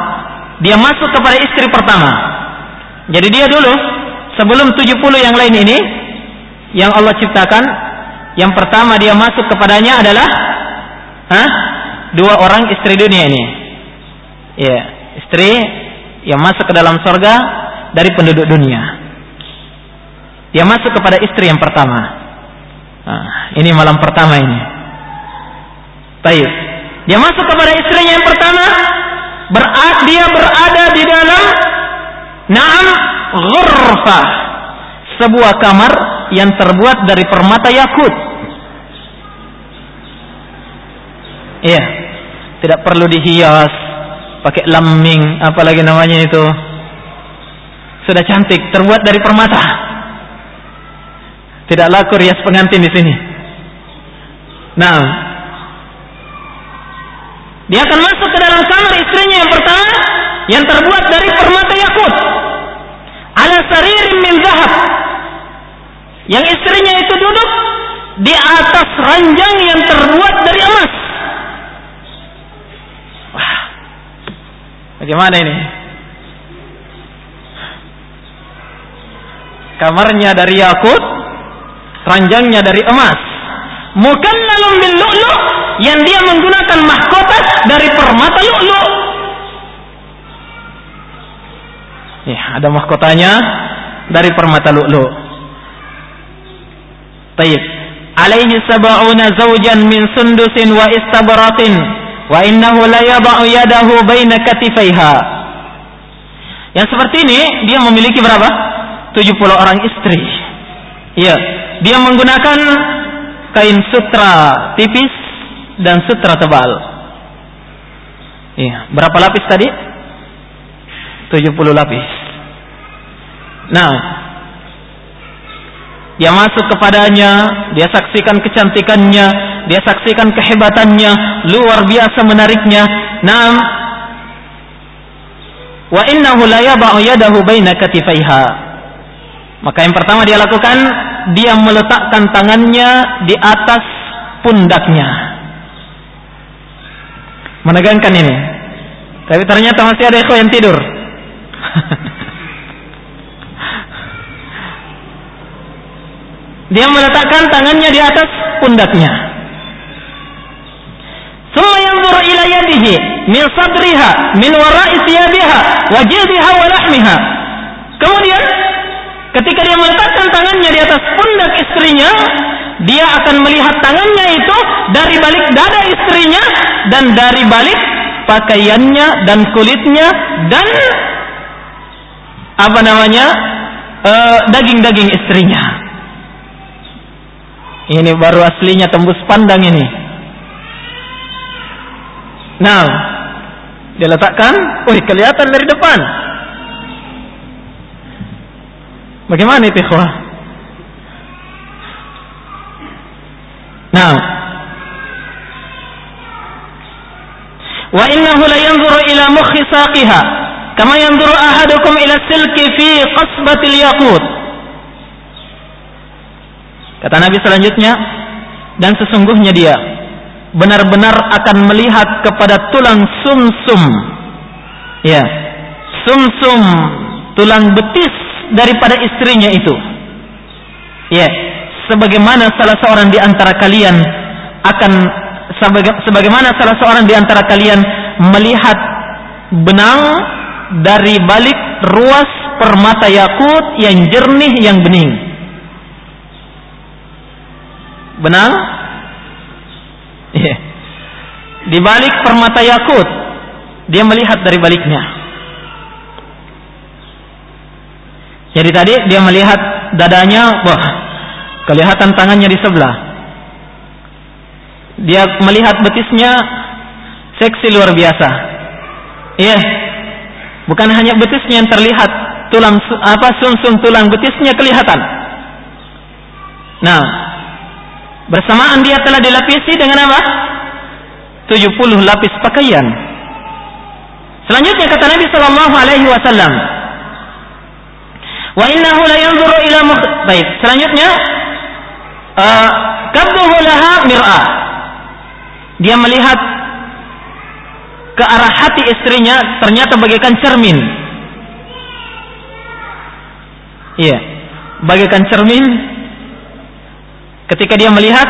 dia masuk kepada istri pertama. Jadi dia dulu sebelum 70 yang lain ini yang Allah ciptakan, yang pertama dia masuk kepadanya adalah Hah? dua orang istri dunia ini. Ya, istri yang masuk ke dalam sorga dari penduduk dunia. Dia masuk kepada istri yang pertama. Nah, ini malam pertama ini. Baik. Dia masuk kepada istrinya yang pertama. Berat dia berada di dalam Naam ghurfah. Sebuah kamar yang terbuat dari permata yakut. Iya. Tidak perlu dihias pakai lambing apalagi namanya itu. Sudah cantik, terbuat dari permata. Tidak laku rias pengantin di sini. Nah, dia akan masuk ke dalam kamar istrinya yang pertama yang terbuat dari permata yakut. Ala saririn min zahab. Yang istrinya itu duduk di atas ranjang yang terbuat dari emas. Bagaimana ini? Kamarnya dari yakut, ranjangnya dari emas. Mukannalun bil lu'lu yang dia menggunakan mahkota dari permata lu'lu. Ya, ada mahkotanya dari permata lu'lu. Taib. Alaihi sab'una zawjan min sundusin wa istabaratin wa innahu la yada'u yadahu baina katifaiha. Yang seperti ini dia memiliki berapa? 70 orang istri. Iya, dia menggunakan kain sutra tipis dan sutra tebal. Iya, berapa lapis tadi? 70 lapis. Nah, dia masuk kepadanya, dia saksikan kecantikannya, dia saksikan kehebatannya, luar biasa menariknya. Naam. Wa innahu la yaba'u yadahu baina katifaiha. Maka yang pertama dia lakukan, dia meletakkan tangannya di atas pundaknya. Menegangkan ini. Tapi ternyata masih ada yang tidur. [LAUGHS] Dia meletakkan tangannya di atas pundaknya. Semua yang ila yadihi min sadriha min wara'i thiyabiha wa jildiha wa lahmiha. Kemudian ketika dia meletakkan tangannya di atas pundak istrinya, dia akan melihat tangannya itu dari balik dada istrinya dan dari balik pakaiannya dan kulitnya dan apa namanya eh, daging-daging uh, istrinya. Ini baru aslinya tembus pandang ini. Nah, dia letakkan, wih kelihatan dari depan. Bagaimana itu ikhwah? Nah, wa innahu la yanzuru ila mukhi saqiha kama yanzuru ahadukum ila silki fi qasbatil yaqut kata Nabi selanjutnya dan sesungguhnya dia benar-benar akan melihat kepada tulang sumsum -sum. ya sumsum -sum, tulang betis daripada istrinya itu ya sebagaimana salah seorang di antara kalian akan sebagaimana salah seorang di antara kalian melihat benang dari balik ruas permata yakut yang jernih yang bening. Benang? Yeah. Di balik permata yakut dia melihat dari baliknya. Jadi tadi dia melihat dadanya, wah, kelihatan tangannya di sebelah dia melihat betisnya seksi luar biasa. Iya. Bukan hanya betisnya yang terlihat, tulang apa sumsum tulang betisnya kelihatan. Nah, bersamaan dia telah dilapisi dengan apa? 70 lapis pakaian. Selanjutnya kata Nabi sallallahu alaihi wasallam, "Wa innahu la yanzuru ila Baik, selanjutnya uh, laha mir'ah dia melihat ke arah hati istrinya ternyata bagaikan cermin. Iya, bagaikan cermin ketika dia melihat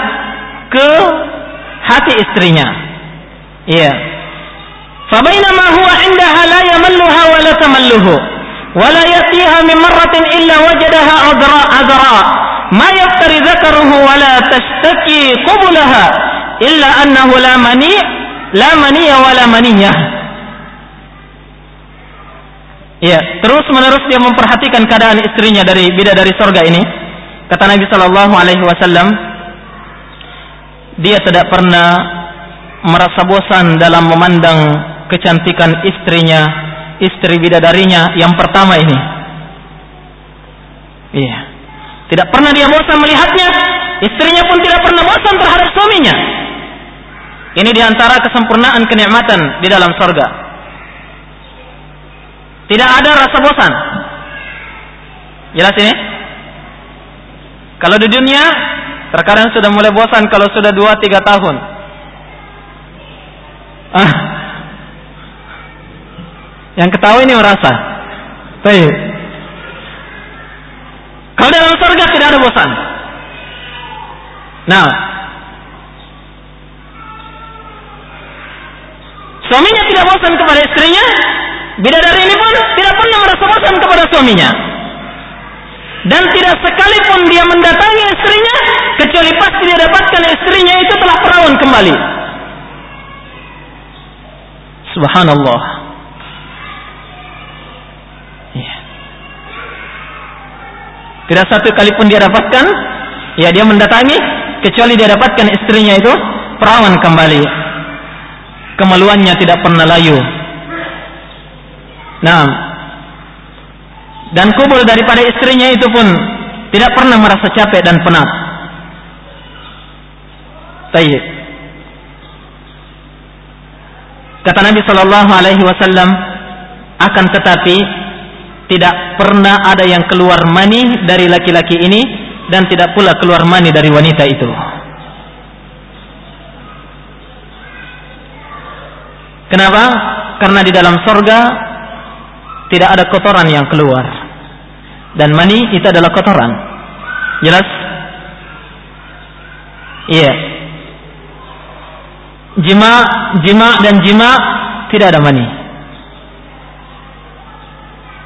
ke hati istrinya. Iya. Fabainama huwa indaha la yamalluha wa la tamalluhu wa la yatiha min marratin illa wajadaha adra adra ma yaftari dhakaruhu wa la tashtaki qubulaha illa annahu la mani la maniya wala maniyah Ya, terus menerus dia memperhatikan keadaan istrinya dari bidadari ini. Kata Nabi Shallallahu Alaihi Wasallam, dia tidak pernah merasa bosan dalam memandang kecantikan istrinya, istri bidadarinya yang pertama ini. Iya, tidak pernah dia bosan melihatnya. Istrinya pun tidak pernah bosan terhadap suaminya. Ini di antara kesempurnaan kenikmatan di dalam sorga. Tidak ada rasa bosan. Jelas ini? Kalau di dunia, terkadang sudah mulai bosan kalau sudah 2-3 tahun. Ah. Yang ketahui ini merasa. Baik. Kalau dalam surga tidak ada bosan. Nah, Suaminya tidak bosan kepada istrinya, bidadari ini pun tidak pernah merasa bosan kepada suaminya. Dan tidak sekalipun dia mendatangi istrinya, kecuali pasti dia dapatkan istrinya itu telah perawan kembali. Subhanallah. Ya. Tidak satu kali pun dia dapatkan, ya dia mendatangi, kecuali dia dapatkan istrinya itu perawan kembali kemaluannya tidak pernah layu. Nah, dan kubur daripada istrinya itu pun tidak pernah merasa capek dan penat. Tayyib. Kata Nabi Shallallahu Alaihi Wasallam, akan tetapi tidak pernah ada yang keluar mani dari laki-laki ini dan tidak pula keluar mani dari wanita itu. Kenapa? Karena di dalam sorga tidak ada kotoran yang keluar. Dan mani itu adalah kotoran. Jelas? Iya. Jima, jima dan jima tidak ada mani.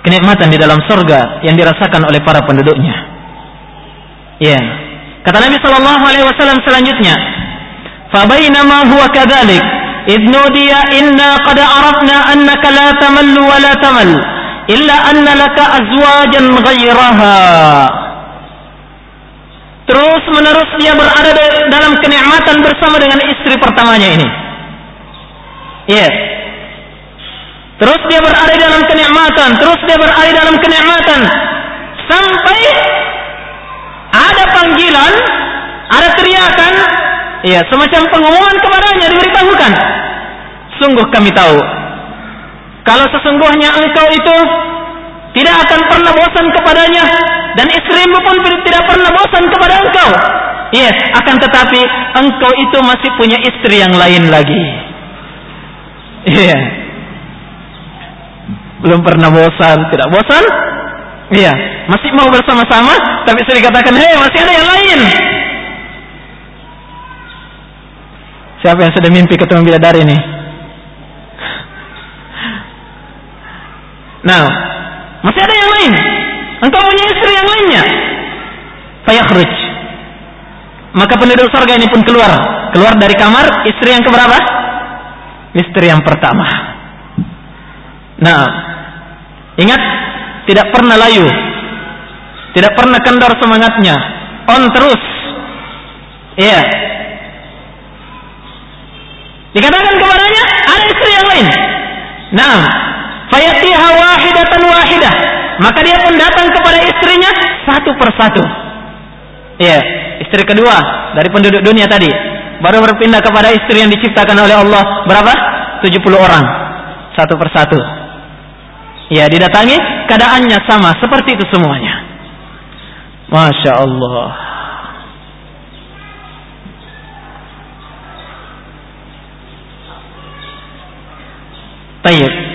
Kenikmatan di dalam sorga yang dirasakan oleh para penduduknya. Iya. Kata Nabi Shallallahu Alaihi Wasallam selanjutnya, "Fabainama huwa kadalik idnudiya inna qad arafna annaka la tamallu wa la tamal illa anna laka azwajan ghairaha Terus menerus dia berada dalam kenikmatan bersama dengan istri pertamanya ini. Iya. Yeah. Terus dia berada dalam kenikmatan, terus dia berada dalam kenikmatan sampai ada panggilan, ada teriakan, iya, semacam pengumuman kepadanya diberitahukan. Sungguh kami tahu kalau sesungguhnya engkau itu tidak akan pernah bosan kepadanya dan istrimu pun tidak pernah bosan kepada engkau. Yes, akan tetapi engkau itu masih punya istri yang lain lagi. Iya. Yeah. Belum pernah bosan, tidak bosan? Iya, masih mau bersama-sama, tapi saya dikatakan, hei masih ada yang lain. Siapa yang sudah mimpi ketemu bidadari ini? Nah, masih ada yang lain. Engkau punya istri yang lainnya. Fayakhruj. Maka penduduk surga ini pun keluar. Keluar dari kamar istri yang keberapa? Istri yang pertama. Nah, ingat tidak pernah layu. Tidak pernah kendor semangatnya. On terus. Iya. Dikatakan kepadanya ada istri yang lain. Nah, fayatiha wahidatan wahidah maka dia pun datang kepada istrinya satu persatu. Iya, istri kedua dari penduduk dunia tadi baru berpindah kepada istri yang diciptakan oleh Allah berapa? 70 orang satu persatu. Ya, didatangi keadaannya sama seperti itu semuanya. Masya Allah. Baik.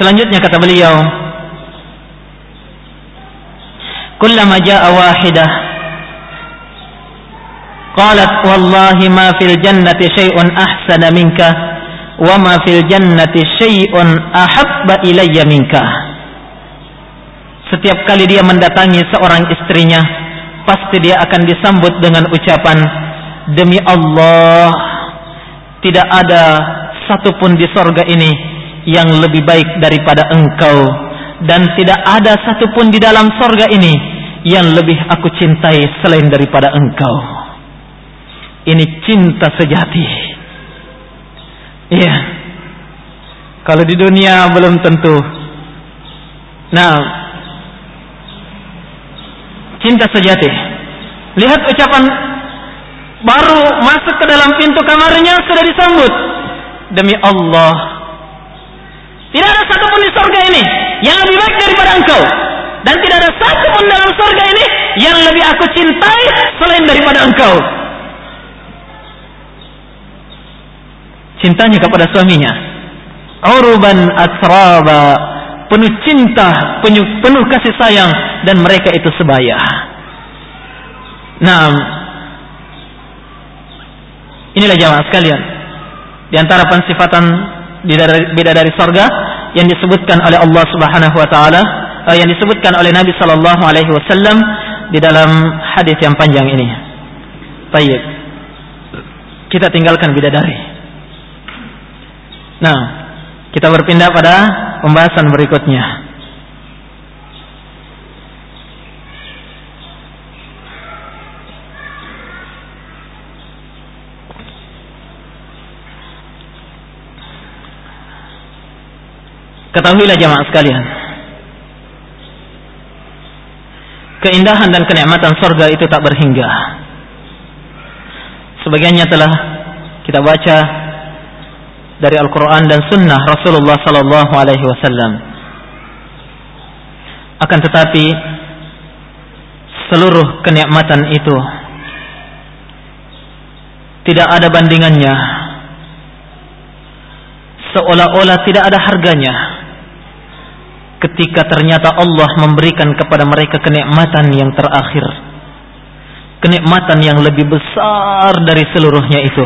Selanjutnya kata beliau, "Kullama jaa'a wahidah qalat wallahi ma fil jannati syai'un ahsana minka wa ma fil jannati syai'un ahabba ilayya minka." Setiap kali dia mendatangi seorang istrinya, pasti dia akan disambut dengan ucapan, "Demi Allah, tidak ada satupun di sorga ini yang lebih baik daripada engkau dan tidak ada satupun di dalam sorga ini yang lebih aku cintai selain daripada engkau. Ini cinta sejati. Iya. Kalau di dunia belum tentu. Nah, cinta sejati. Lihat ucapan baru masuk ke dalam pintu kamarnya sudah disambut. Demi Allah, tidak ada satupun di surga ini yang lebih baik daripada engkau. Dan tidak ada satu pun dalam surga ini yang lebih aku cintai selain daripada engkau. Cintanya kepada suaminya. Uruban asraba. Penuh cinta, penuh, penuh kasih sayang. Dan mereka itu sebaya. Nah, inilah jamaah sekalian. Di antara pensifatan bidadari sorga yang disebutkan oleh Allah Subhanahu wa taala uh, yang disebutkan oleh Nabi sallallahu alaihi wasallam di dalam hadis yang panjang ini. Baik. Kita tinggalkan bidadari. Nah, kita berpindah pada pembahasan berikutnya. Ketahuilah jamaah sekalian. Keindahan dan kenikmatan surga itu tak berhingga. Sebagiannya telah kita baca dari Al-Quran dan Sunnah Rasulullah Sallallahu Alaihi Wasallam. Akan tetapi seluruh kenikmatan itu tidak ada bandingannya seolah-olah tidak ada harganya ketika ternyata Allah memberikan kepada mereka kenikmatan yang terakhir. Kenikmatan yang lebih besar dari seluruhnya itu.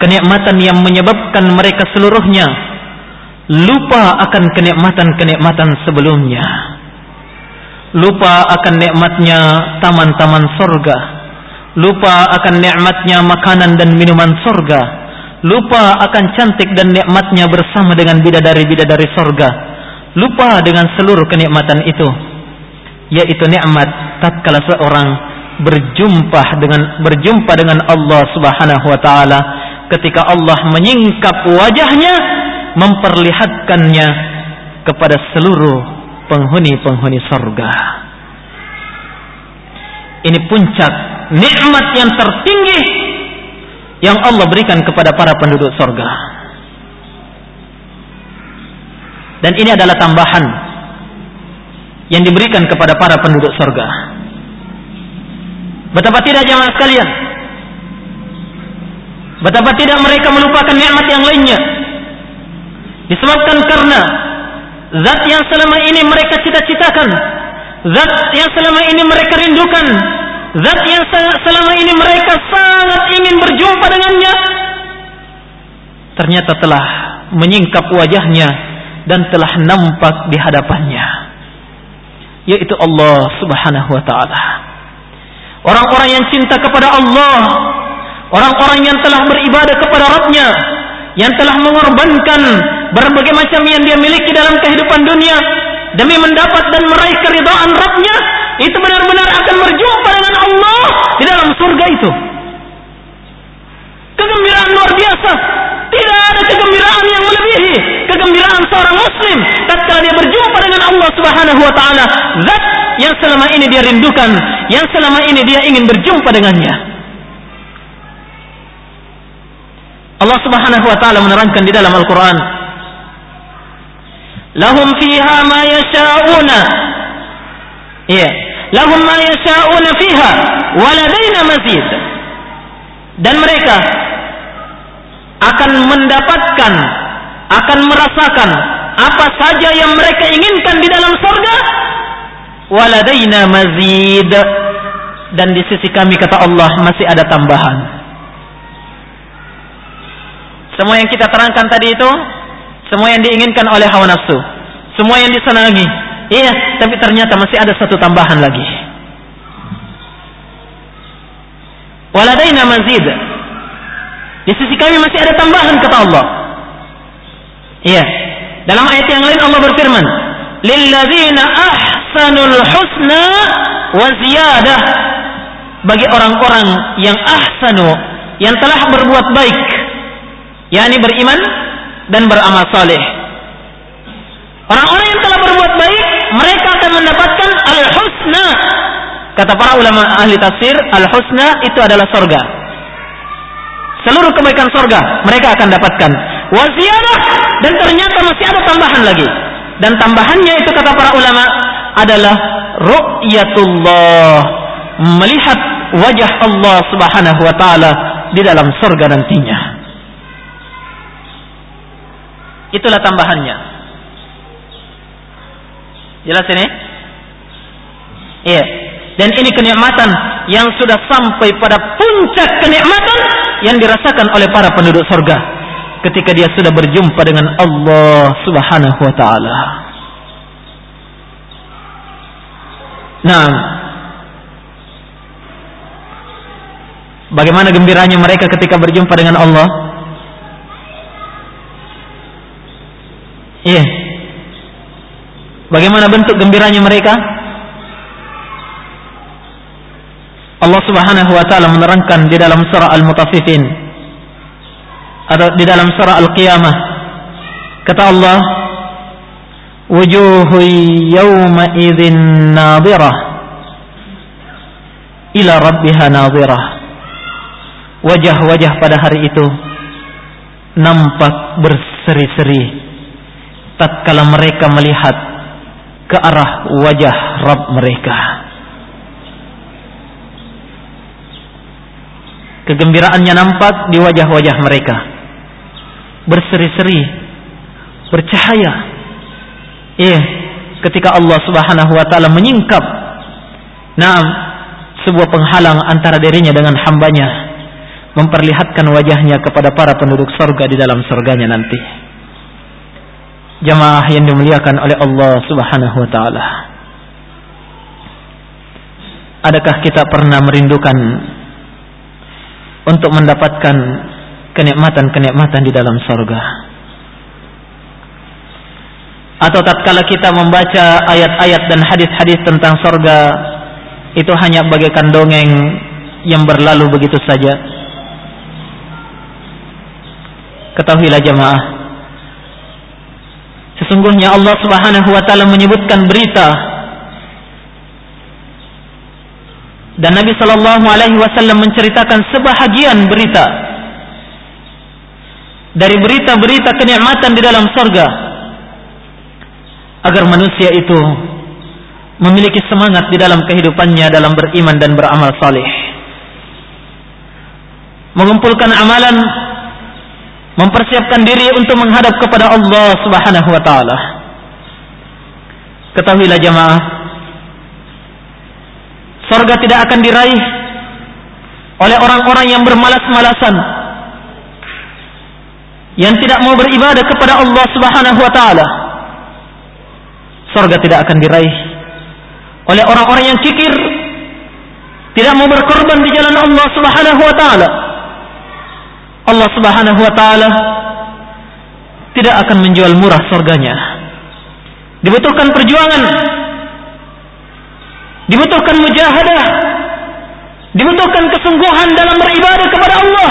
Kenikmatan yang menyebabkan mereka seluruhnya lupa akan kenikmatan-kenikmatan sebelumnya. Lupa akan nikmatnya taman-taman sorga. Lupa akan nikmatnya makanan dan minuman sorga lupa akan cantik dan nikmatnya bersama dengan bidadari-bidadari sorga, lupa dengan seluruh kenikmatan itu, yaitu nikmat tatkala seorang berjumpa dengan berjumpa dengan Allah Subhanahu wa taala. Ketika Allah menyingkap wajahnya memperlihatkannya kepada seluruh penghuni-penghuni sorga. Ini puncak nikmat yang tertinggi yang Allah berikan kepada para penduduk sorga. Dan ini adalah tambahan yang diberikan kepada para penduduk sorga. Betapa tidak jemaah sekalian. Betapa tidak mereka melupakan nikmat yang lainnya. Disebabkan karena zat yang selama ini mereka cita-citakan Zat yang selama ini mereka rindukan, zat yang selama ini mereka sangat ingin berjumpa dengannya, ternyata telah menyingkap wajahnya dan telah nampak di hadapannya, yaitu Allah Subhanahu wa taala. Orang-orang yang cinta kepada Allah, orang-orang yang telah beribadah kepada Rabbnya, yang telah mengorbankan berbagai macam yang dia miliki dalam kehidupan dunia, demi mendapat dan meraih keridhaan Rabbnya itu benar-benar akan berjumpa surga itu? Kegembiraan luar biasa. Tidak ada kegembiraan yang melebihi kegembiraan seorang muslim tatkala dia berjumpa dengan Allah Subhanahu wa taala. Zat yang selama ini dia rindukan yang selama ini dia ingin berjumpa dengannya. Allah Subhanahu wa taala menerangkan di dalam Al-Qur'an. Lahum fiha ma yasha'una. Iya lahum ma yasha'una fiha waladaina mazid dan mereka akan mendapatkan akan merasakan apa saja yang mereka inginkan di dalam surga waladaina mazid dan di sisi kami kata Allah masih ada tambahan semua yang kita terangkan tadi itu semua yang diinginkan oleh hawa nafsu, semua yang disenangi. Iya, tapi ternyata masih ada satu tambahan lagi. Waladaina mazid. Di sisi kami masih ada tambahan kata Allah. Iya. Dalam ayat yang lain Allah berfirman, "Lilladzina ahsanul husna wa ziyadah." Bagi orang-orang yang ahsanu, yang telah berbuat baik, yakni beriman dan beramal saleh. Orang-orang yang telah berbuat baik, mereka akan mendapatkan al-husna. Kata para ulama ahli tafsir, al-husna itu adalah sorga. Seluruh kebaikan sorga mereka akan dapatkan. Wasiyadah dan ternyata masih ada tambahan lagi. Dan tambahannya itu kata para ulama adalah ru'yatullah. Melihat wajah Allah subhanahu wa ta'ala di dalam sorga nantinya. Itulah tambahannya. Jelas ini? Iya. Dan ini kenikmatan yang sudah sampai pada puncak kenikmatan yang dirasakan oleh para penduduk surga ketika dia sudah berjumpa dengan Allah Subhanahu wa taala. Nah, bagaimana gembiranya mereka ketika berjumpa dengan Allah? Iya. Bagaimana bentuk gembiranya mereka? Allah Subhanahu wa taala menerangkan di dalam surah Al-Mutaffifin. Atau di dalam surah Al-Qiyamah. Kata Allah wujuhu yawma idzin nadhirah ila rabbiha nadhirah. Wajah-wajah pada hari itu nampak berseri-seri tatkala mereka melihat ke arah wajah Rabb mereka. Kegembiraannya nampak di wajah-wajah mereka. Berseri-seri, bercahaya. Iya, ketika Allah Subhanahu wa taala menyingkap nah sebuah penghalang antara dirinya dengan hambanya memperlihatkan wajahnya kepada para penduduk surga di dalam surganya nanti jamaah yang dimuliakan oleh Allah Subhanahu wa taala. Adakah kita pernah merindukan untuk mendapatkan kenikmatan-kenikmatan di dalam sorga. Atau tatkala kita membaca ayat-ayat dan hadis-hadis tentang sorga, itu hanya bagaikan dongeng yang berlalu begitu saja. Ketahuilah jemaah, sesungguhnya Allah Subhanahu wa taala menyebutkan berita. Dan Nabi sallallahu alaihi wasallam menceritakan sebahagian berita. Dari berita-berita kenikmatan di dalam surga. Agar manusia itu memiliki semangat di dalam kehidupannya dalam beriman dan beramal saleh mengumpulkan amalan mempersiapkan diri untuk menghadap kepada Allah Subhanahu wa taala. Ketahuilah jemaah surga tidak akan diraih oleh orang-orang yang bermalas-malasan yang tidak mau beribadah kepada Allah Subhanahu wa taala. Surga tidak akan diraih oleh orang-orang yang kikir tidak mau berkorban di jalan Allah Subhanahu wa taala Allah Subhanahu wa taala tidak akan menjual murah surganya dibutuhkan perjuangan dibutuhkan mujahadah dibutuhkan kesungguhan dalam beribadah kepada Allah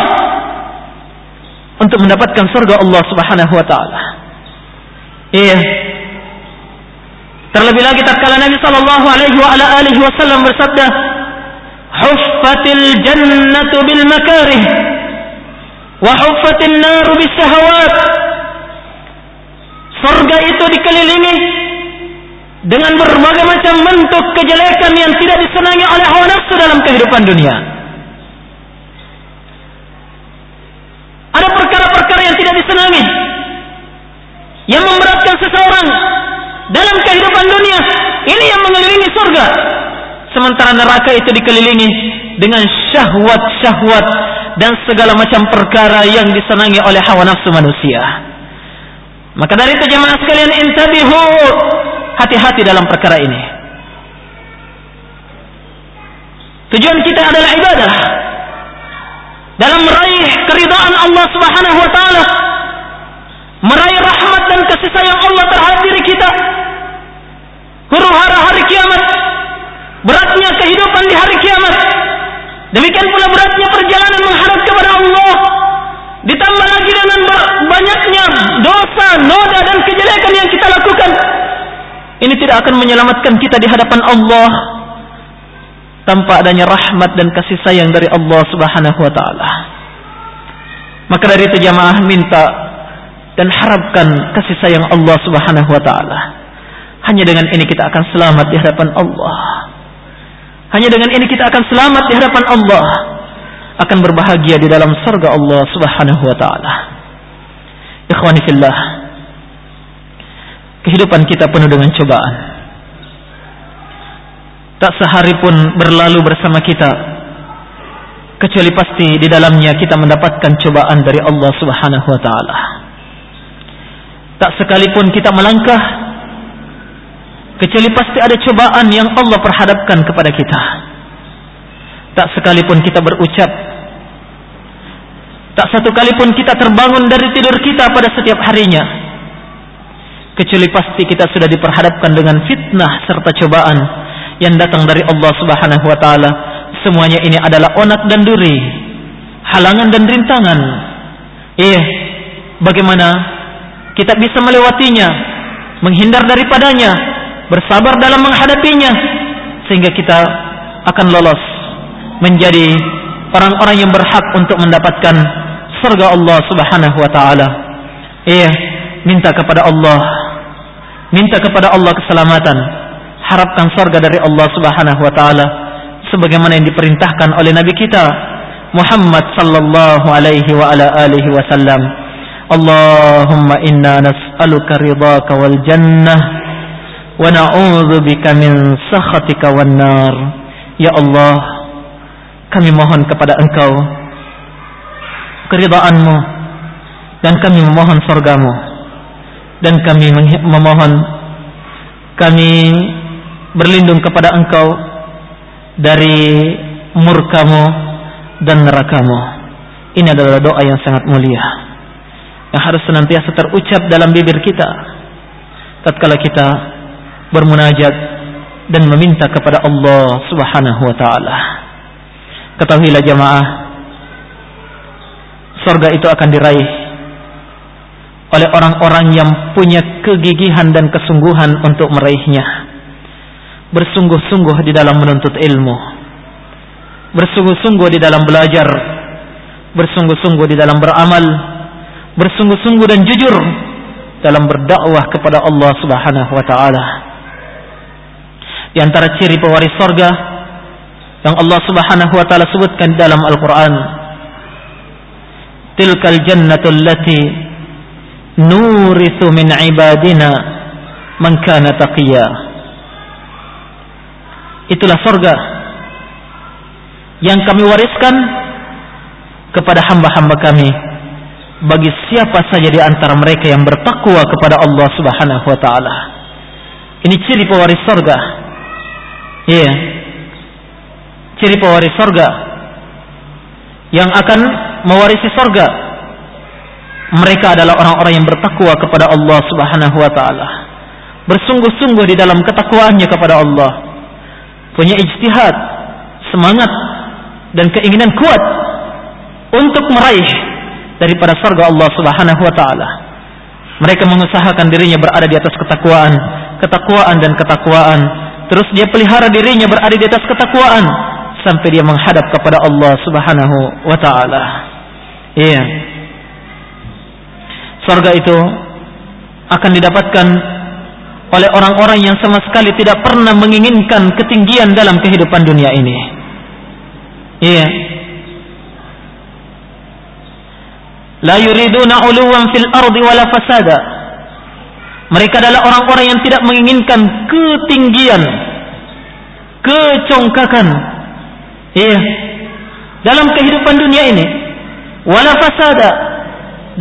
untuk mendapatkan surga Allah Subhanahu wa taala. Iya. Terlebih lagi tatkala Nabi sallallahu alaihi wa ala alihi wasallam bersabda, "Huffatil jannatu bil makarih wa huffatin nar bis sahawat." Surga itu dikelilingi dengan berbagai macam bentuk kejelekan yang tidak disenangi oleh hawa nafsu dalam kehidupan dunia. Ada perkara-perkara yang tidak disenangi. Yang memberatkan seseorang dalam kehidupan dunia. Ini yang mengelilingi surga. Sementara neraka itu dikelilingi dengan syahwat-syahwat dan segala macam perkara yang disenangi oleh hawa nafsu manusia. Maka dari itu jemaah sekalian intabihu hati-hati dalam perkara ini. Tujuan kita adalah ibadah dalam meraih keridhaan Allah Subhanahu wa taala meraih rahmat dan kasih sayang Allah terhadap diri kita huru hara hari kiamat beratnya kehidupan di hari kiamat demikian pula beratnya perjalanan menghadap kepada Allah ditambah lagi dengan banyaknya dosa, noda dan kejelekan yang kita lakukan ini tidak akan menyelamatkan kita di hadapan Allah tanpa adanya rahmat dan kasih sayang dari Allah Subhanahu wa taala. Maka dari itu jamaah minta dan harapkan kasih sayang Allah Subhanahu wa taala. Hanya dengan ini kita akan selamat di hadapan Allah. Hanya dengan ini kita akan selamat di hadapan Allah. Akan berbahagia di dalam surga Allah Subhanahu wa taala. Ikhwani. Kehidupan kita penuh dengan cobaan. Tak sehari pun berlalu bersama kita kecuali pasti di dalamnya kita mendapatkan cobaan dari Allah Subhanahu wa taala. Tak sekalipun kita melangkah kecuali pasti ada cobaan yang Allah perhadapkan kepada kita. Tak sekalipun kita berucap. Tak satu kali pun kita terbangun dari tidur kita pada setiap harinya. Kecuali pasti kita sudah diperhadapkan dengan fitnah serta cobaan yang datang dari Allah Subhanahu wa taala. Semuanya ini adalah onak dan duri halangan dan rintangan. Eh bagaimana kita bisa melewatinya menghindar daripadanya bersabar dalam menghadapinya sehingga kita akan lolos menjadi orang-orang yang berhak untuk mendapatkan surga Allah Subhanahu wa taala. Eh minta kepada Allah minta kepada Allah keselamatan harapkan surga dari Allah Subhanahu wa taala sebagaimana yang diperintahkan oleh nabi kita Muhammad sallallahu alaihi wa ala alihi wasallam Allahumma inna nas'aluka ridhaka wal jannah wa na'udzu bika min sakhatika wan nar. Ya Allah kami mohon kepada engkau keridhaanmu dan kami memohon surgamu dan kami memohon kami berlindung kepada engkau dari murkamu dan nerakamu. Ini adalah doa yang sangat mulia yang harus senantiasa terucap dalam bibir kita. Tatkala kita bermunajat dan meminta kepada Allah Subhanahu wa taala. Ketahuilah jamaah, surga itu akan diraih oleh orang-orang yang punya kegigihan dan kesungguhan untuk meraihnya. Bersungguh-sungguh di dalam menuntut ilmu. Bersungguh-sungguh di dalam belajar. Bersungguh-sungguh di dalam beramal. Bersungguh-sungguh dan jujur dalam berdakwah kepada Allah Subhanahu wa taala. Di antara ciri pewaris surga yang Allah Subhanahu wa taala sebutkan dalam Al-Qur'an, "Tilkal jannatu allati nurithu min ibadina man kana taqiya." Itulah surga yang kami wariskan kepada hamba-hamba kami bagi siapa saja di antara mereka yang bertakwa kepada Allah Subhanahu wa taala. Ini ciri pewaris surga. Iya. Yeah. Ciri pewaris surga yang akan mewarisi surga. Mereka adalah orang-orang yang bertakwa kepada Allah Subhanahu wa taala. Bersungguh-sungguh di dalam ketakwaannya kepada Allah. Punya ijtihad, semangat dan keinginan kuat untuk meraih daripada surga Allah Subhanahu wa taala. Mereka mengusahakan dirinya berada di atas ketakwaan, ketakwaan dan ketakwaan. Terus dia pelihara dirinya berada di atas ketakwaan sampai dia menghadap kepada Allah Subhanahu wa taala. Iya. Surga itu akan didapatkan oleh orang-orang yang sama sekali tidak pernah menginginkan ketinggian dalam kehidupan dunia ini. Iya. La yuriduna uluwan fil ardi wala fasada. Mereka adalah orang-orang yang tidak menginginkan ketinggian, kecongkakan. Iya. Dalam kehidupan dunia ini, wala fasada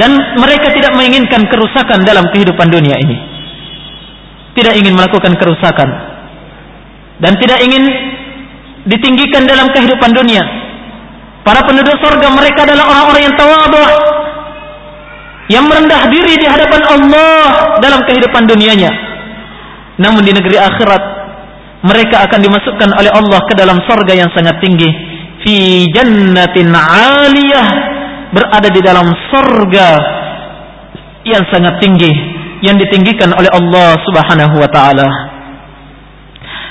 dan mereka tidak menginginkan kerusakan dalam kehidupan dunia ini. Tidak ingin melakukan kerusakan dan tidak ingin ditinggikan dalam kehidupan dunia. Para penduduk surga mereka adalah orang-orang yang tawadhu, yang merendah diri di hadapan Allah dalam kehidupan dunianya. Namun di negeri akhirat mereka akan dimasukkan oleh Allah ke dalam sorga yang sangat tinggi. Fi jannatin aliyah berada di dalam sorga yang sangat tinggi yang ditinggikan oleh Allah Subhanahu wa taala.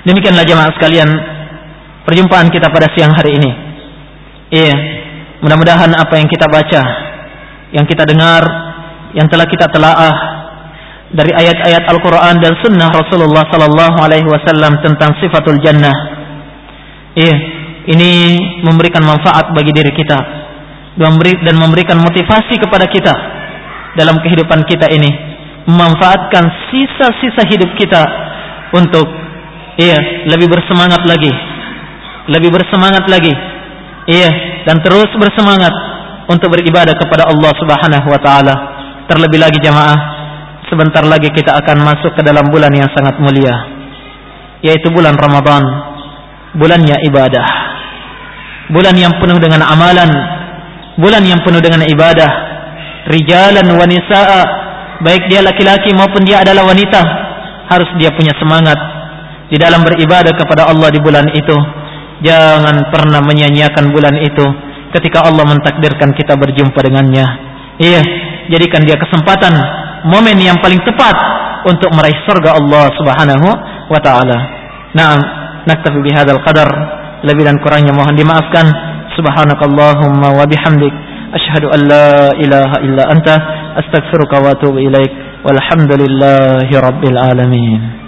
Demikianlah jemaah sekalian perjumpaan kita pada siang hari ini. Iya, mudah-mudahan apa yang kita baca yang kita dengar, yang telah kita telaah dari ayat-ayat Al-Quran dan Sunnah Rasulullah Sallallahu Alaihi Wasallam tentang sifatul jannah. Iya, ini memberikan manfaat bagi diri kita dan memberikan motivasi kepada kita dalam kehidupan kita ini, memanfaatkan sisa-sisa hidup kita untuk iya lebih bersemangat lagi, lebih bersemangat lagi, iya dan terus bersemangat untuk beribadah kepada Allah Subhanahu wa taala. Terlebih lagi jemaah, sebentar lagi kita akan masuk ke dalam bulan yang sangat mulia, yaitu bulan Ramadan. Bulannya ibadah. Bulan yang penuh dengan amalan, bulan yang penuh dengan ibadah. Rijalan wa nisaa, baik dia laki-laki maupun dia adalah wanita, harus dia punya semangat di dalam beribadah kepada Allah di bulan itu. Jangan pernah menyia-nyiakan bulan itu ketika Allah mentakdirkan kita berjumpa dengannya. Iya, jadikan dia kesempatan, momen yang paling tepat untuk meraih surga Allah Subhanahu wa taala. Naam, naktafi bihadzal qadar. Lebih dan kurangnya mohon dimaafkan. Subhanakallahumma wa bihamdik asyhadu an la ilaha illa anta astaghfiruka wa atubu ilaik. Walhamdulillahi rabbil alamin.